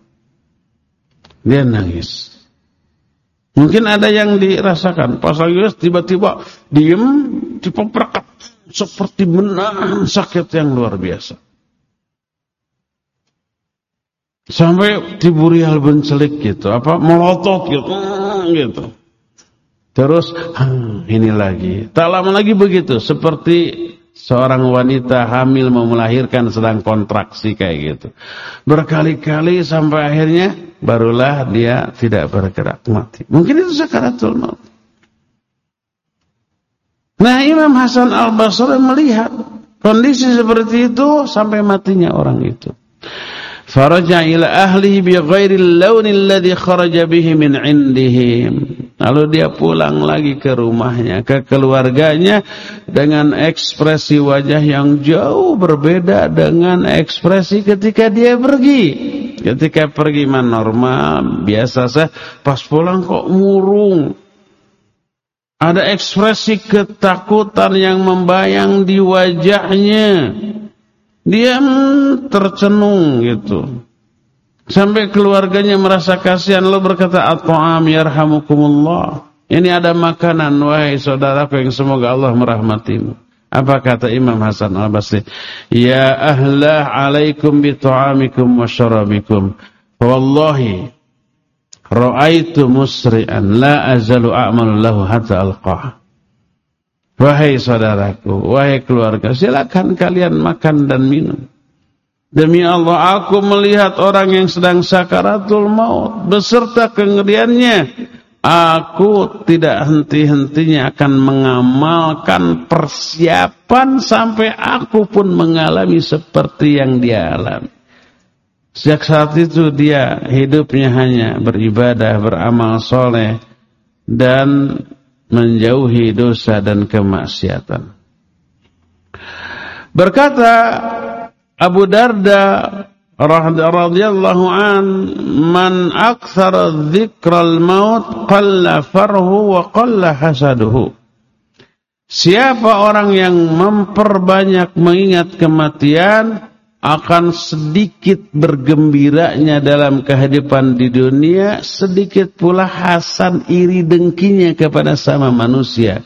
Dia nangis. Mungkin ada yang dirasakan. Pasal Yunus tiba-tiba diem, dipeprakat. Seperti menahan sakit yang luar biasa. Sampai tiburial bencelik gitu. Apa, melotot gitu. Hmm, gitu. Terus, hmm, ini lagi. Tak lama lagi begitu. Seperti seorang wanita hamil mau melahirkan sedang kontraksi kayak gitu. Berkali-kali sampai akhirnya barulah dia tidak bergerak mati. Mungkin itu sakaratul maut. Nah Imam Hasan al-Basri melihat kondisi seperti itu sampai matinya orang itu. Faraja ila ahlihi bi ghairi al-lawn alladhi kharaja bihi min indihim. Lalu dia pulang lagi ke rumahnya, ke keluarganya dengan ekspresi wajah yang jauh berbeda dengan ekspresi ketika dia pergi. Ketika pergi man normal, biasa saja, pas pulang kok murung. Ada ekspresi ketakutan yang membayang di wajahnya. Dia tercenung gitu. Sampai keluarganya merasa kasihan lalu berkata at-ta'am yarhamukumullah. Ini ada makanan wahai saudaraku yang semoga Allah merahmatimu. Apa kata Imam Hasan Al-Basri? Ya ahlah alaikum bi ta'amikum wa syarabikum. Wallahi ra'aitu musri'an la azalu a'malu lahu hatta alqah. Wahai saudaraku, wahai keluarga, silakan kalian makan dan minum. Demi Allah, aku melihat orang yang sedang sakaratul maut beserta kengeriannya. Aku tidak henti-hentinya akan mengamalkan persiapan sampai aku pun mengalami seperti yang dia alami. Sejak saat itu dia hidupnya hanya beribadah, beramal soleh, dan menjauhi dosa dan kemaksiatan. Berkata Abu Darda radhiyallahu an man aktsara dzikral maut qalla farhu wa qalla hasaduhu Siapa orang yang memperbanyak mengingat kematian akan sedikit bergembiranya dalam kehidupan di dunia, sedikit pula hasan iri dengkinya kepada sama manusia.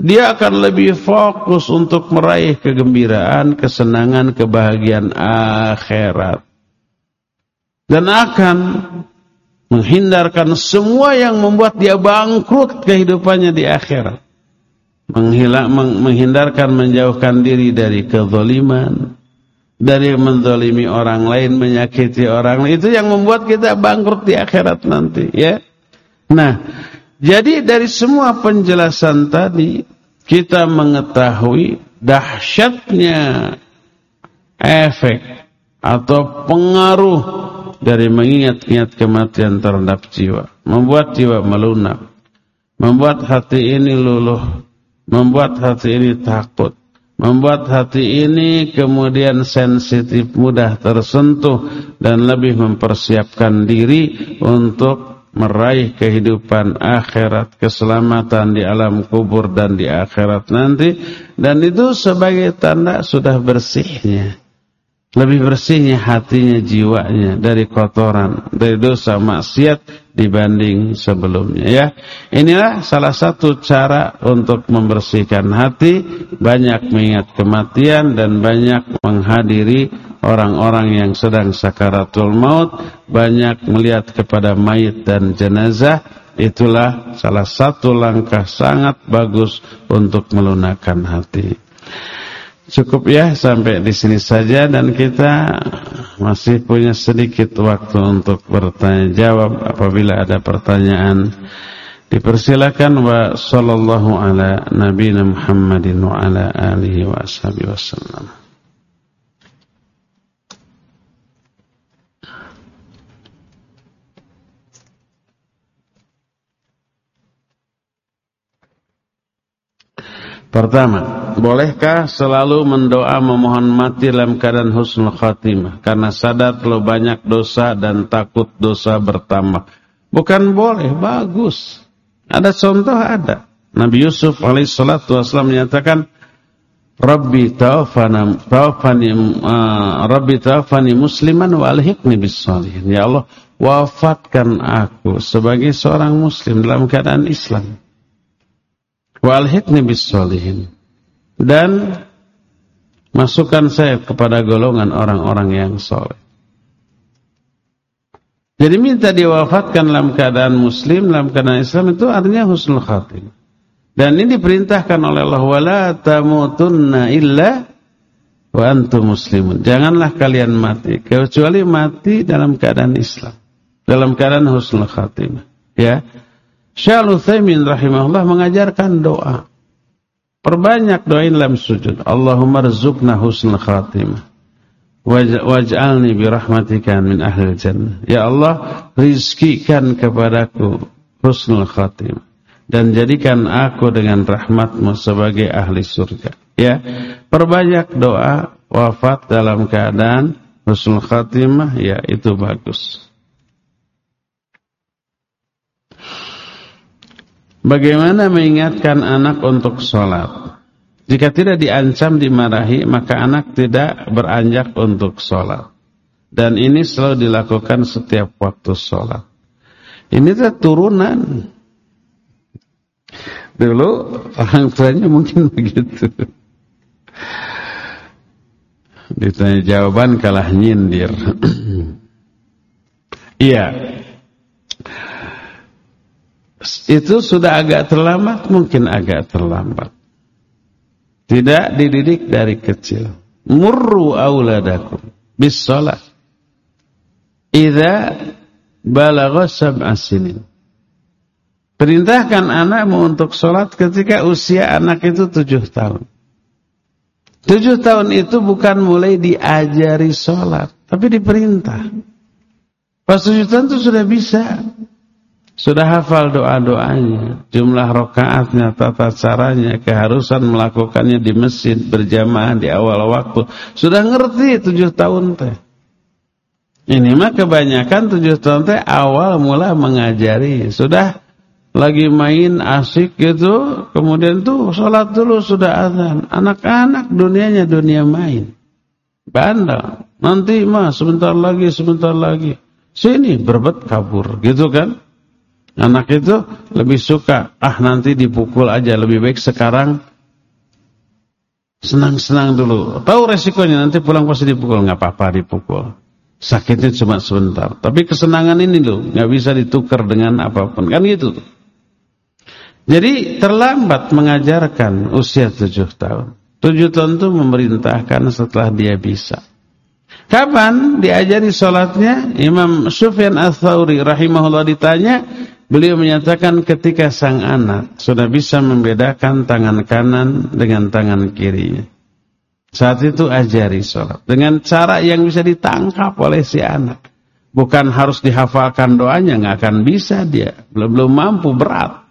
Dia akan lebih fokus untuk meraih kegembiraan, kesenangan, kebahagiaan akhirat. Dan akan menghindarkan semua yang membuat dia bangkrut kehidupannya di akhirat. Menghilang, menghindarkan, menjauhkan diri dari kezaliman, dari menzalimi orang lain, menyakiti orang lain. Itu yang membuat kita bangkrut di akhirat nanti, ya. Nah, jadi dari semua penjelasan tadi kita mengetahui dahsyatnya efek atau pengaruh dari mengingat-ingat kematian terhadap jiwa, membuat jiwa melunak, membuat hati ini luluh, membuat hati ini takut, membuat hati ini kemudian sensitif mudah tersentuh dan lebih mempersiapkan diri untuk meraih kehidupan akhirat, keselamatan di alam kubur dan di akhirat nanti. Dan itu sebagai tanda sudah bersihnya lebih bersihnya hatinya, jiwanya dari kotoran, dari dosa maksiat dibanding sebelumnya ya. Inilah salah satu cara untuk membersihkan hati, banyak mengingat kematian dan banyak menghadiri orang-orang yang sedang sakaratul maut, banyak melihat kepada mayit dan jenazah. Itulah salah satu langkah sangat bagus untuk melunakkan hati. Cukup ya sampai di sini saja dan kita masih punya sedikit waktu untuk bertanya jawab apabila ada pertanyaan. Dipersilakan wa sallallahu ala nabiyina Muhammadin wa ala alihi wa ashabihi wasallam. Pertama, bolehkah selalu mendoa memohon mati dalam keadaan husnul khatimah karena sadar terlalu banyak dosa dan takut dosa bertambah? Bukan boleh, bagus. Ada contoh ada. Nabi Yusuf alaihissalatu wassalam menyatakan Rabbi tawfani tawfani uh, Rabbi tawfani musliman wa alhiqni bis Ya Allah, wafatkan aku sebagai seorang muslim dalam keadaan Islam walhidni bis solihin dan masukkan saya kepada golongan orang-orang yang soleh. Jadi minta diwafatkan dalam keadaan muslim, dalam keadaan Islam itu artinya husnul khatim. Dan ini diperintahkan oleh Allah wala tamutunna illa wa antum muslimun. Janganlah kalian mati kecuali mati dalam keadaan Islam, dalam keadaan husnul khatimah. Ya. Syekh Utsaimin rahimahullah mengajarkan doa. Perbanyak doain dalam sujud. Allahumma rizukna husnul khatimah. Waj'alni birahmatika min ahli jannah. Ya Allah, rizkikan kepadaku husnul khatimah. Dan jadikan aku dengan rahmatmu sebagai ahli surga. Ya, perbanyak doa wafat dalam keadaan husnul khatimah, ya itu bagus. Bagaimana mengingatkan anak untuk sholat? Jika tidak diancam, dimarahi, maka anak tidak beranjak untuk sholat. Dan ini selalu dilakukan setiap waktu sholat. Ini tuh turunan. Dulu orang tuanya mungkin begitu. Ditanya jawaban kalah nyindir. Iya itu sudah agak terlambat, mungkin agak terlambat. Tidak dididik dari kecil. Murru auladakum bis salat. Idza balagha sab'a sinin. Perintahkan anakmu untuk sholat ketika usia anak itu tujuh tahun. Tujuh tahun itu bukan mulai diajari sholat, tapi diperintah. Pas tujuh tahun itu sudah bisa. Sudah hafal doa-doanya, jumlah rokaatnya, tata caranya, keharusan melakukannya di masjid berjamaah di awal waktu. Sudah ngerti tujuh tahun teh. Ini mah kebanyakan tujuh tahun teh awal mula mengajari. Sudah lagi main asik gitu, kemudian tuh sholat dulu sudah azan. Anak-anak dunianya dunia main. Bandel. Nanti mah sebentar lagi, sebentar lagi. Sini berbet kabur gitu kan. Anak itu lebih suka, ah nanti dipukul aja. Lebih baik sekarang senang-senang dulu. Tahu resikonya nanti pulang pasti dipukul. nggak apa-apa dipukul. Sakitnya cuma sebentar. Tapi kesenangan ini loh, nggak bisa ditukar dengan apa pun. Kan gitu. Jadi terlambat mengajarkan usia tujuh tahun. Tujuh tahun itu memerintahkan setelah dia bisa. Kapan diajari sholatnya? Imam Sufyan al-Thawri rahimahullah ditanya, beliau menyatakan ketika sang anak sudah bisa membedakan tangan kanan dengan tangan kirinya. Saat itu ajari sholat. Dengan cara yang bisa ditangkap oleh si anak. Bukan harus dihafalkan doanya, nggak akan bisa dia. Belum, belum mampu, berat.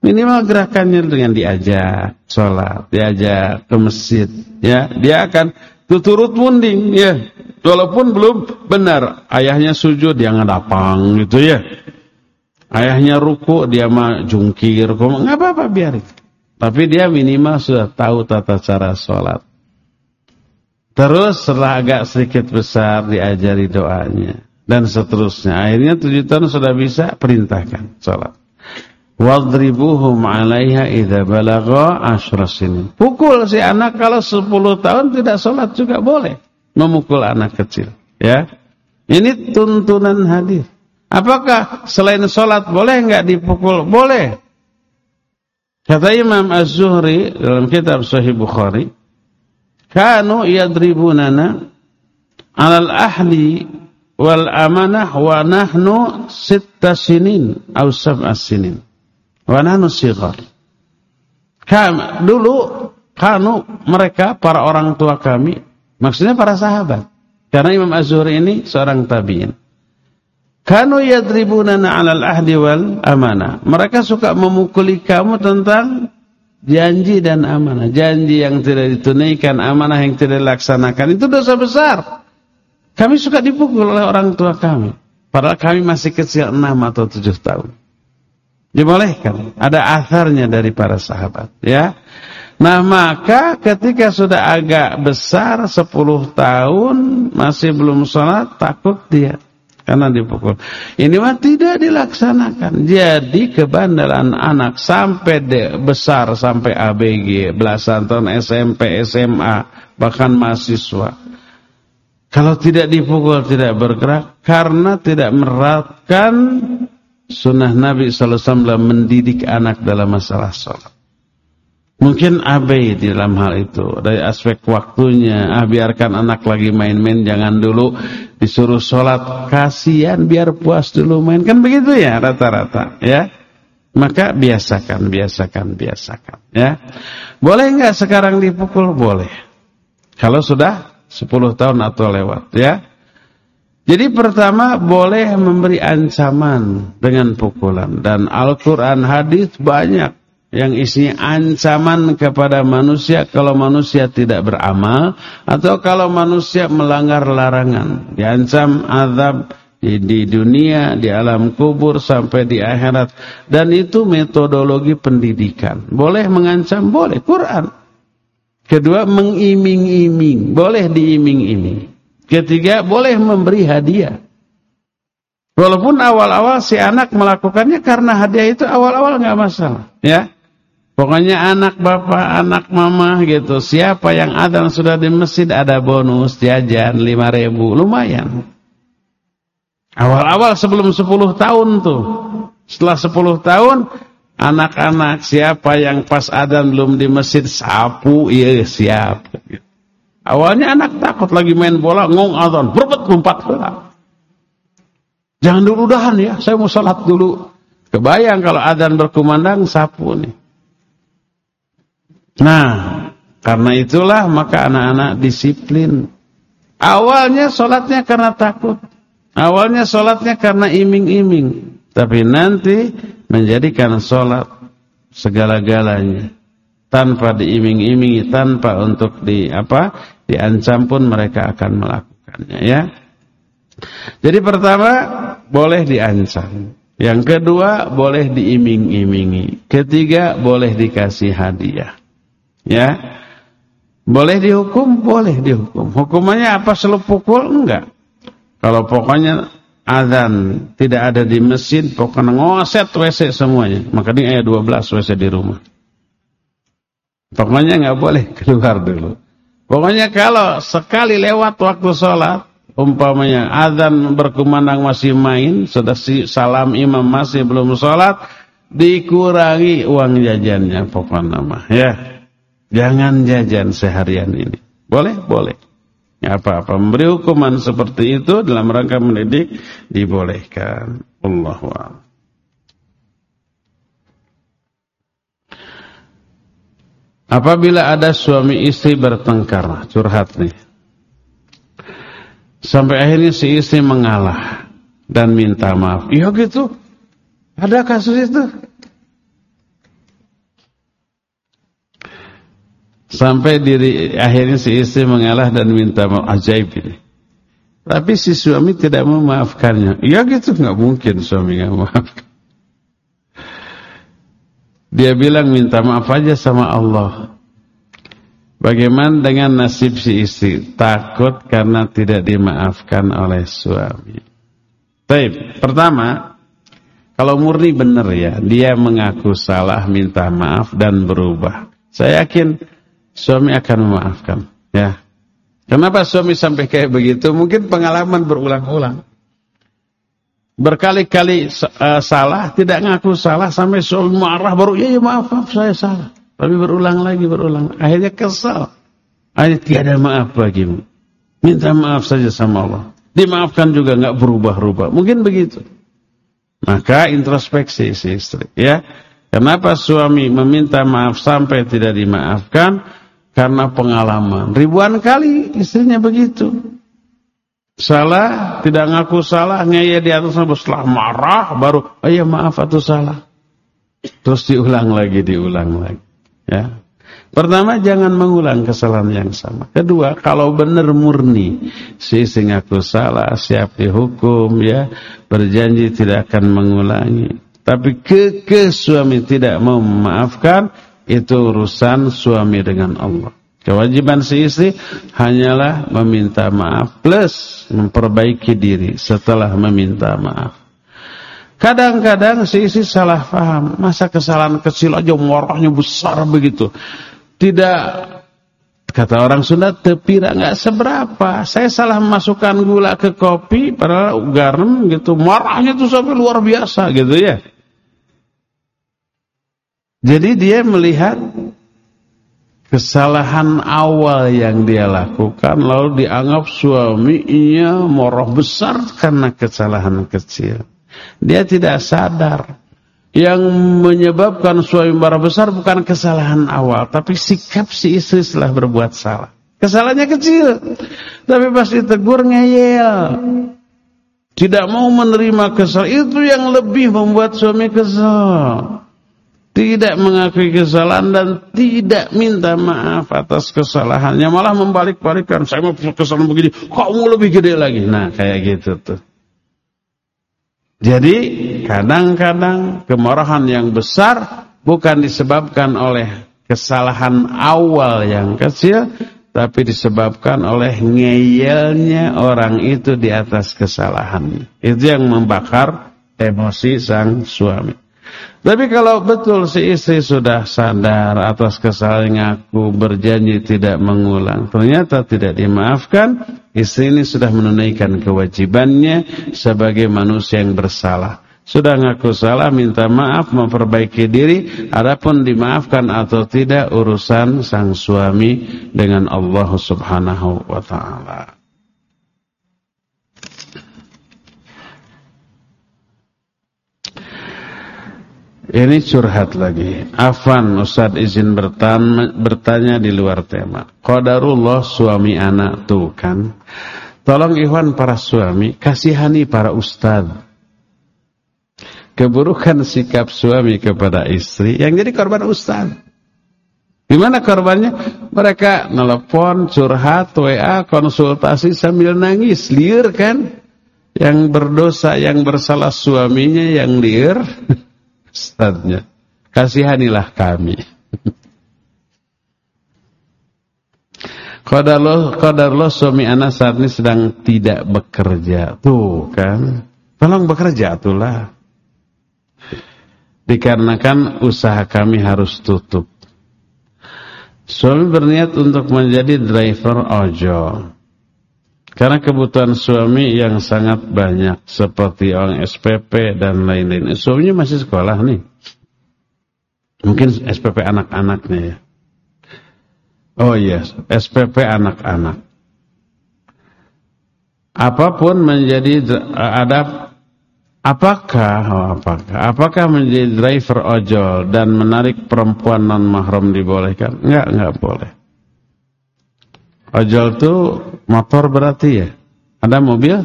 Minimal gerakannya dengan diajak sholat, diajak ke masjid. ya Dia akan tuturut munding. ya Walaupun belum benar. Ayahnya sujud, dia ngadapang gitu ya. Ayahnya ruku, dia mah jungkir. Nggak apa-apa, biarin. Tapi dia minimal sudah tahu tata cara sholat. Terus setelah agak sedikit besar diajari doanya dan seterusnya. Akhirnya tujuh tahun sudah bisa perintahkan sholat. Wadribuhum alaiha idza balagha asyra sinin. Pukul si anak kalau sepuluh tahun tidak sholat juga boleh. Memukul anak kecil, ya. Ini tuntunan hadis. Apakah selain sholat boleh enggak dipukul? Boleh. Kata Imam Az-Zuhri dalam kitab Sahih Bukhari, kanu yadribunana alal ahli wal amanah wa nahnu sitta sinin au sab'a sinin wa nahnu sighar dulu kanu mereka para orang tua kami maksudnya para sahabat karena Imam Az-Zuhri ini seorang tabi'in kanu yadribunana alal ahli wal amanah mereka suka memukuli kamu tentang Janji dan amanah. Janji yang tidak ditunaikan, amanah yang tidak dilaksanakan. Itu dosa besar. Kami suka dipukul oleh orang tua kami. Padahal kami masih kecil 6 atau 7 tahun. Dibolehkan. Ada atharnya dari para sahabat. ya. Nah maka ketika sudah agak besar 10 tahun masih belum sholat takut dia karena dipukul. Ini mah tidak dilaksanakan. Jadi kebandelan anak sampai de, besar sampai ABG, belasan tahun SMP, SMA, bahkan mahasiswa. Kalau tidak dipukul tidak bergerak karena tidak menerapkan sunnah Nabi sallallahu alaihi wasallam mendidik anak dalam masalah sholat. Mungkin abai di dalam hal itu dari aspek waktunya. Ah biarkan anak lagi main-main jangan dulu disuruh sholat kasihan biar puas dulu main kan begitu ya rata-rata ya. Maka biasakan, biasakan, biasakan ya. Boleh nggak sekarang dipukul? Boleh. Kalau sudah 10 tahun atau lewat ya. Jadi pertama boleh memberi ancaman dengan pukulan dan Al-Qur'an hadis banyak yang isinya ancaman kepada manusia kalau manusia tidak beramal atau kalau manusia melanggar larangan. Diancam azab di, di dunia di alam kubur sampai di akhirat. Dan itu metodologi pendidikan. Boleh mengancam? Boleh. Quran. Kedua mengiming-iming. Boleh diiming-iming. Ketiga boleh memberi hadiah. Walaupun awal-awal si anak melakukannya karena hadiah itu awal-awal nggak masalah, ya. Pokoknya anak bapak, anak mama gitu. Siapa yang ada sudah di masjid ada bonus jajan 5 ribu. Lumayan. Awal-awal sebelum 10 tahun tuh. Setelah 10 tahun, anak-anak siapa yang pas adan belum di masjid sapu, iya siap. Awalnya anak takut lagi main bola, ngong adhan, berbet lompat bola. Jangan dulu dahan ya, saya mau salat dulu. Kebayang kalau adan berkumandang sapu nih. Nah, karena itulah maka anak-anak disiplin. Awalnya sholatnya karena takut. Awalnya sholatnya karena iming-iming. Tapi nanti menjadikan sholat segala-galanya. Tanpa diiming-imingi, tanpa untuk di apa diancam pun mereka akan melakukannya. Ya, Jadi pertama boleh diancam. Yang kedua boleh diiming-imingi. Ketiga boleh dikasih hadiah. Ya. Boleh dihukum? Boleh dihukum. Hukumannya apa selalu pukul? Enggak. Kalau pokoknya azan tidak ada di mesin, pokoknya ngoset WC semuanya. Makanya ayat 12 WC di rumah. Pokoknya nggak boleh keluar dulu. Pokoknya kalau sekali lewat waktu sholat, umpamanya azan berkumandang masih main, sudah si salam imam masih belum sholat, dikurangi uang jajannya pokoknya mah ya. Jangan jajan seharian ini. Boleh? Boleh. Apa-apa memberi hukuman seperti itu dalam rangka mendidik dibolehkan. Allahu. Apabila ada suami istri bertengkar, curhat nih. Sampai akhirnya si istri mengalah dan minta maaf. Iya gitu. Ada kasus itu. Sampai diri akhirnya si istri mengalah dan minta maaf. Ajaib ini. Tapi si suami tidak memaafkannya. Iya gitu, nggak mungkin suami nggak maafkan. Dia bilang minta maaf aja sama Allah. Bagaimana dengan nasib si istri? Takut karena tidak dimaafkan oleh suami. Baik, pertama, kalau murni benar ya, dia mengaku salah, minta maaf dan berubah. Saya yakin suami akan memaafkan, ya. Kenapa suami sampai kayak begitu? Mungkin pengalaman berulang-ulang berkali-kali uh, salah, tidak ngaku salah sampai suami marah baru ya, ya maaf, maaf saya salah. Tapi berulang lagi berulang, akhirnya kesal. Akhirnya tiada maaf bagimu. Minta maaf saja sama Allah. Dimaafkan juga nggak berubah-ubah. Mungkin begitu. Maka introspeksi si istri, ya. Kenapa suami meminta maaf sampai tidak dimaafkan? Karena pengalaman. Ribuan kali istrinya begitu salah, tidak ngaku salah, ngeyel di atas setelah marah baru, oh ya maaf atau salah. Terus diulang lagi, diulang lagi. Ya. Pertama jangan mengulang kesalahan yang sama. Kedua, kalau benar murni si istri ngaku salah, siap dihukum ya, berjanji tidak akan mengulangi. Tapi ke suami tidak mau memaafkan, itu urusan suami dengan Allah. Kewajiban si istri hanyalah meminta maaf plus memperbaiki diri setelah meminta maaf. Kadang-kadang si istri salah paham, masa kesalahan kecil aja marahnya besar begitu. Tidak kata orang Sunda tepira nggak seberapa. Saya salah memasukkan gula ke kopi padahal garam gitu, marahnya tuh sampai luar biasa gitu ya. Jadi dia melihat kesalahan awal yang dia lakukan lalu dianggap suaminya moroh besar karena kesalahan kecil. Dia tidak sadar yang menyebabkan suami marah besar bukan kesalahan awal tapi sikap si istri setelah berbuat salah. Kesalahannya kecil tapi pas ditegur ngeyel. Tidak mau menerima kesalahan itu yang lebih membuat suami kesal tidak mengakui kesalahan dan tidak minta maaf atas kesalahannya. Malah membalik-balikkan saya mau kesalahan begini kamu lebih gede lagi? Nah kayak gitu tuh. Jadi kadang-kadang kemarahan yang besar bukan disebabkan oleh kesalahan awal yang kecil tapi disebabkan oleh ngeyelnya orang itu di atas kesalahan. Itu yang membakar emosi sang suami tapi kalau betul si istri sudah sadar atas kesalahan aku berjanji tidak mengulang, ternyata tidak dimaafkan, istri ini sudah menunaikan kewajibannya sebagai manusia yang bersalah. Sudah ngaku salah, minta maaf, memperbaiki diri, adapun dimaafkan atau tidak urusan sang suami dengan Allah Subhanahu wa taala. Ini curhat lagi. Afan Ustaz izin bertanya, bertanya di luar tema. Qadarullah suami anak tuh kan. Tolong Iwan para suami kasihani para ustaz. Keburukan sikap suami kepada istri yang jadi korban ustaz. Gimana korbannya? Mereka nelpon, curhat, WA, konsultasi sambil nangis, liur kan? Yang berdosa, yang bersalah suaminya, yang liar ustadznya. Kasihanilah kami. Qadarullah, qadarullah suami anak saat ini sedang tidak bekerja. Tuh kan. Tolong bekerja itulah. Dikarenakan usaha kami harus tutup. Suami berniat untuk menjadi driver ojol. Karena kebutuhan suami yang sangat banyak seperti orang SPP dan lain-lain. Suaminya masih sekolah nih. Mungkin SPP anak-anaknya ya. Oh iya, yes. SPP anak-anak. Apa pun menjadi ada apakah oh apakah apakah menjadi driver ojol dan menarik perempuan non mahram dibolehkan? Enggak, enggak boleh. Ojol itu motor berarti ya. Ada mobil?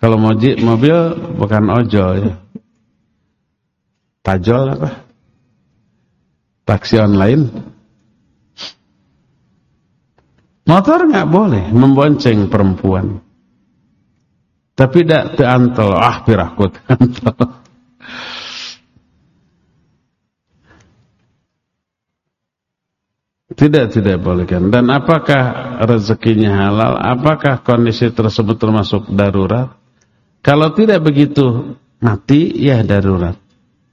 Kalau mobil bukan ojol ya. Tajol apa? Taksi online? Motor nggak boleh membonceng perempuan. Tapi tidak teantel, ah pirakut Tidak, tidak boleh kan. Dan apakah rezekinya halal? Apakah kondisi tersebut termasuk darurat? Kalau tidak begitu, mati, ya darurat.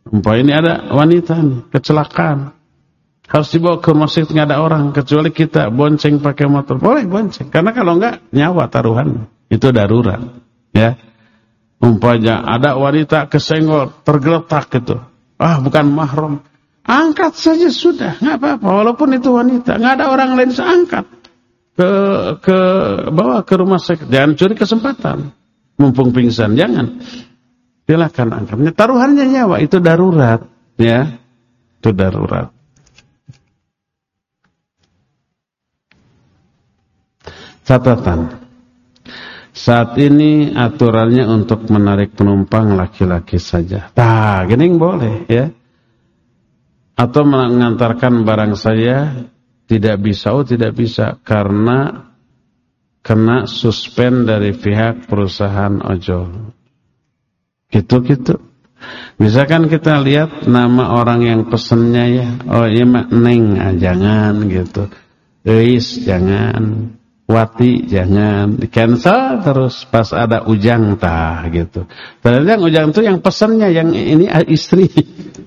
Umpah ini ada wanita nih, kecelakaan harus dibawa ke masjid nggak ada orang kecuali kita bonceng pakai motor boleh bonceng karena kalau nggak nyawa taruhan itu darurat ya umpamanya ada wanita kesenggol tergeletak gitu ah bukan mahram angkat saja sudah nggak apa-apa. Walaupun itu wanita nggak ada orang lain seangkat ke ke bawa ke rumah sakit. Jangan curi kesempatan. Mumpung pingsan jangan. Silakan angkatnya taruhannya nyawa itu darurat ya. Itu darurat. Catatan. Saat ini aturannya untuk menarik penumpang laki-laki saja. Nah, gini boleh ya. Atau mengantarkan barang saya tidak bisa, oh tidak bisa karena kena suspend dari pihak perusahaan ojol. Gitu-gitu. Misalkan kita lihat nama orang yang pesennya ya, oh iya mak Neng, ah, jangan gitu. Eis, jangan. Wati jangan di cancel terus pas ada ujang tah gitu. Padahal yang ujang itu yang pesannya yang ini istri.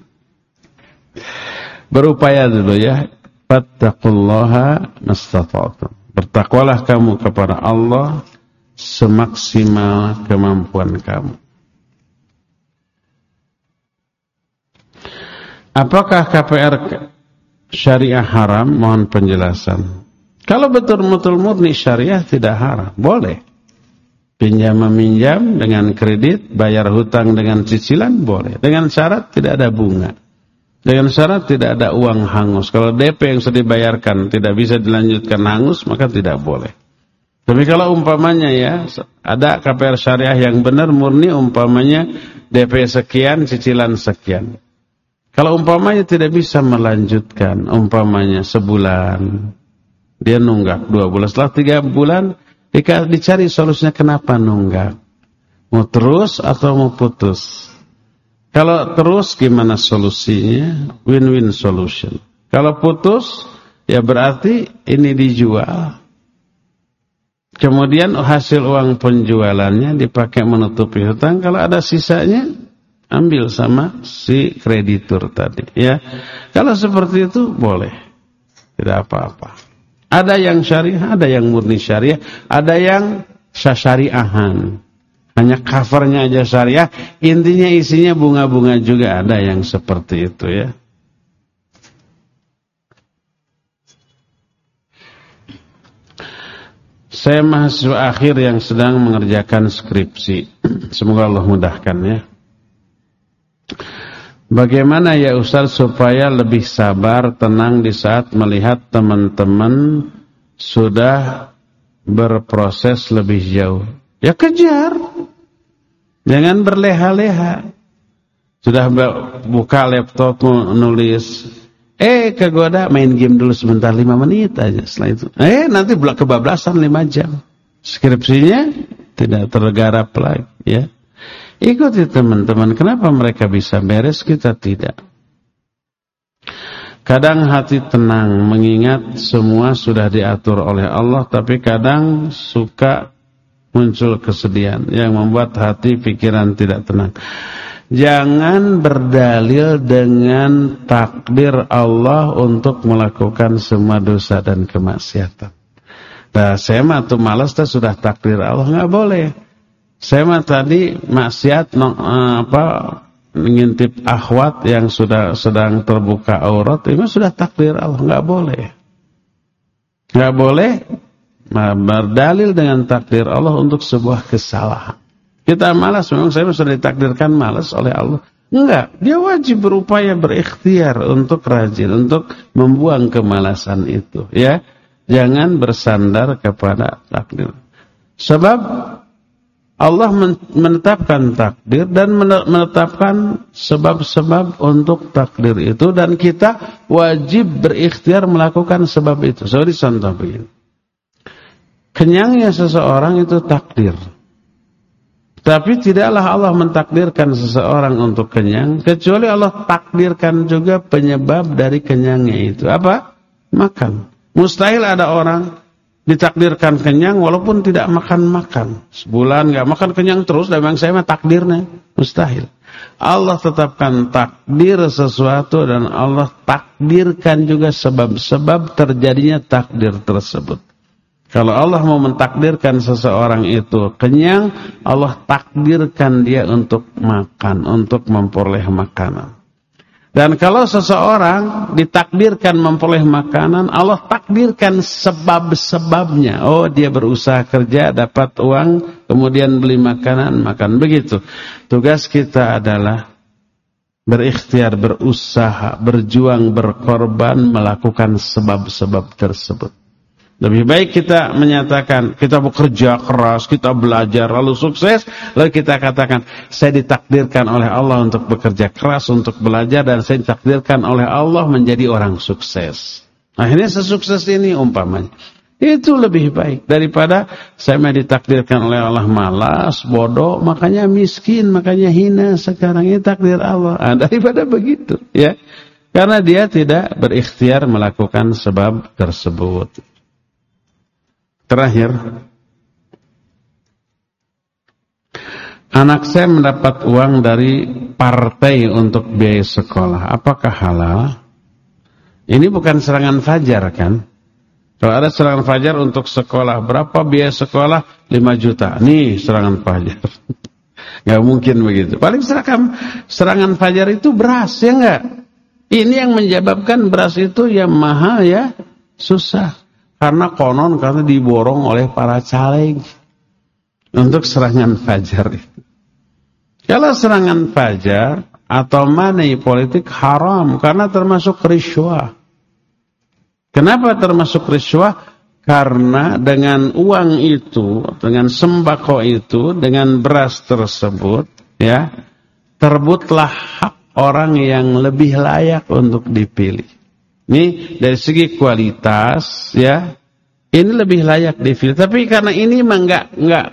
Berupaya dulu ya. Fattaqullaha mastata'tum. Bertakwalah kamu kepada Allah semaksimal kemampuan kamu. Apakah KPR syariah haram? Mohon penjelasan. Kalau betul-betul murni syariah tidak haram, boleh. Pinjam meminjam dengan kredit, bayar hutang dengan cicilan, boleh. Dengan syarat tidak ada bunga. Dengan syarat tidak ada uang hangus. Kalau DP yang sudah dibayarkan tidak bisa dilanjutkan hangus, maka tidak boleh. Tapi kalau umpamanya ya, ada KPR syariah yang benar murni umpamanya DP sekian, cicilan sekian. Kalau umpamanya tidak bisa melanjutkan, umpamanya sebulan, dia nunggak dua bulan. Setelah tiga bulan, dicari solusinya kenapa nunggak. Mau terus atau mau putus? Kalau terus gimana solusinya? Win-win solution. Kalau putus, ya berarti ini dijual. Kemudian hasil uang penjualannya dipakai menutupi hutang. Kalau ada sisanya, ambil sama si kreditur tadi. Ya, Kalau seperti itu boleh. Tidak apa-apa. Ada yang syariah, ada yang murni syariah, ada yang syariahan. Hanya covernya aja syariah, intinya isinya bunga-bunga juga ada yang seperti itu ya. Saya mahasiswa akhir yang sedang mengerjakan skripsi. Semoga Allah mudahkan ya. Bagaimana ya Ustaz supaya lebih sabar, tenang di saat melihat teman-teman sudah berproses lebih jauh? Ya kejar. Jangan berleha-leha. Sudah buka laptop nulis, eh kegoda main game dulu sebentar 5 menit aja setelah itu. Eh nanti kebablasan 5 jam. Skripsinya tidak tergarap lagi ya. Ikuti teman-teman, kenapa mereka bisa beres kita tidak? Kadang hati tenang mengingat semua sudah diatur oleh Allah tapi kadang suka muncul kesedihan yang membuat hati pikiran tidak tenang. Jangan berdalil dengan takdir Allah untuk melakukan semua dosa dan kemaksiatan. Nah, saya mah tuh malas tuh sudah takdir Allah nggak boleh. Saya mah tadi maksiat no, uh, apa mengintip akhwat yang sudah sedang terbuka aurat itu sudah takdir Allah nggak boleh. Nggak boleh berdalil dengan takdir Allah untuk sebuah kesalahan. Kita malas, memang saya sudah ditakdirkan malas oleh Allah. Enggak, dia wajib berupaya berikhtiar untuk rajin, untuk membuang kemalasan itu. ya. Jangan bersandar kepada takdir. Sebab Allah menetapkan takdir dan menetapkan sebab-sebab untuk takdir itu dan kita wajib berikhtiar melakukan sebab itu. Sorry contoh begini. Kenyangnya seseorang itu takdir. Tapi tidaklah Allah mentakdirkan seseorang untuk kenyang kecuali Allah takdirkan juga penyebab dari kenyangnya itu. Apa? Makan. Mustahil ada orang ditakdirkan kenyang walaupun tidak makan-makan. Sebulan nggak makan kenyang terus dan memang saya mah takdirnya. Mustahil. Allah tetapkan takdir sesuatu dan Allah takdirkan juga sebab-sebab terjadinya takdir tersebut. Kalau Allah mau mentakdirkan seseorang itu kenyang, Allah takdirkan dia untuk makan, untuk memperoleh makanan. Dan kalau seseorang ditakdirkan memperoleh makanan, Allah takdirkan sebab-sebabnya. Oh, dia berusaha kerja, dapat uang, kemudian beli makanan, makan. Begitu. Tugas kita adalah berikhtiar, berusaha, berjuang, berkorban, melakukan sebab-sebab tersebut. Lebih baik kita menyatakan kita bekerja keras, kita belajar lalu sukses, lalu kita katakan saya ditakdirkan oleh Allah untuk bekerja keras, untuk belajar dan saya ditakdirkan oleh Allah menjadi orang sukses. Akhirnya sesukses ini umpamanya. Itu lebih baik daripada saya ditakdirkan oleh Allah malas, bodoh, makanya miskin, makanya hina sekarang ini takdir Allah. Nah, daripada begitu, ya. Karena dia tidak berikhtiar melakukan sebab tersebut. Terakhir, anak saya mendapat uang dari partai untuk biaya sekolah. Apakah halal? Ini bukan serangan fajar kan? Kalau ada serangan fajar untuk sekolah, berapa biaya sekolah? 5 juta. Nih serangan fajar. Gak mungkin begitu. Paling serangan, serangan fajar itu beras, ya enggak? Ini yang menyebabkan beras itu ya mahal ya, susah. Karena konon karena diborong oleh para caleg untuk serangan fajar itu. Kalau serangan fajar atau money politik haram karena termasuk riswah. Kenapa termasuk riswah? Karena dengan uang itu, dengan sembako itu, dengan beras tersebut, ya, terbutlah hak orang yang lebih layak untuk dipilih. Ini dari segi kualitas ya ini lebih layak dipilih. Tapi karena ini mah enggak enggak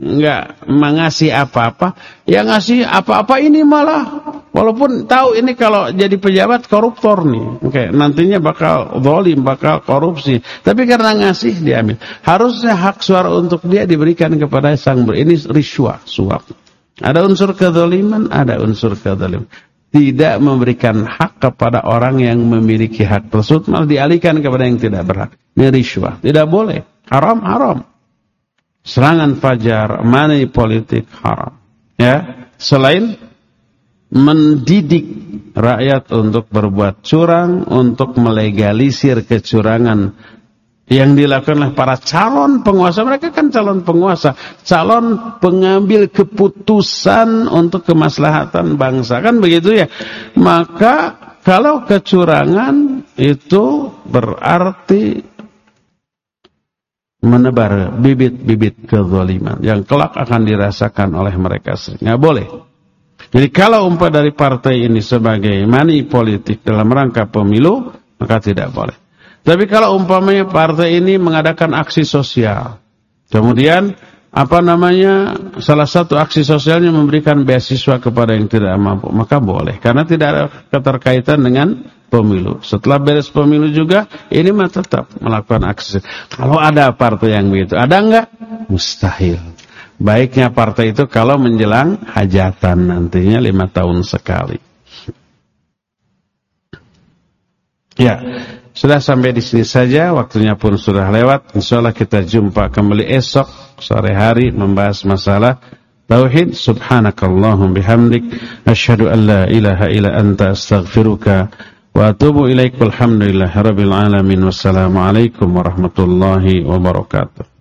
enggak mengasih apa-apa, yang ngasih apa-apa ini malah walaupun tahu ini kalau jadi pejabat koruptor nih. Oke, nantinya bakal zalim, bakal korupsi. Tapi karena ngasih diambil. Harusnya hak suara untuk dia diberikan kepada sang ber. Ini riswah, suap. Ada unsur kezaliman, ada unsur kezaliman tidak memberikan hak kepada orang yang memiliki hak tersebut malah dialihkan kepada yang tidak berhak. Ini. Tidak boleh. Haram, haram. Serangan fajar, money politik haram. Ya, selain mendidik rakyat untuk berbuat curang, untuk melegalisir kecurangan yang dilakukan oleh para calon penguasa. Mereka kan calon penguasa, calon pengambil keputusan untuk kemaslahatan bangsa. Kan begitu ya. Maka kalau kecurangan itu berarti menebar bibit-bibit kezaliman yang kelak akan dirasakan oleh mereka sendiri. Boleh. Jadi kalau umpah dari partai ini sebagai money politik dalam rangka pemilu, maka tidak boleh. Tapi kalau umpamanya partai ini mengadakan aksi sosial, kemudian apa namanya salah satu aksi sosialnya memberikan beasiswa kepada yang tidak mampu maka boleh. Karena tidak ada keterkaitan dengan pemilu. Setelah beres pemilu juga ini mah tetap melakukan aksi. Kalau ada partai yang begitu ada enggak mustahil. Baiknya partai itu kalau menjelang hajatan nantinya lima tahun sekali. Ya sudah sampai di sini saja, waktunya pun sudah lewat. Insyaallah kita jumpa kembali esok sore hari membahas masalah tauhid. Subhanakallahum bihamdik asyhadu an la ilaha illa anta astaghfiruka wa atubu ilaik. Walhamdulillahirabbil alamin. Wassalamualaikum warahmatullahi wabarakatuh.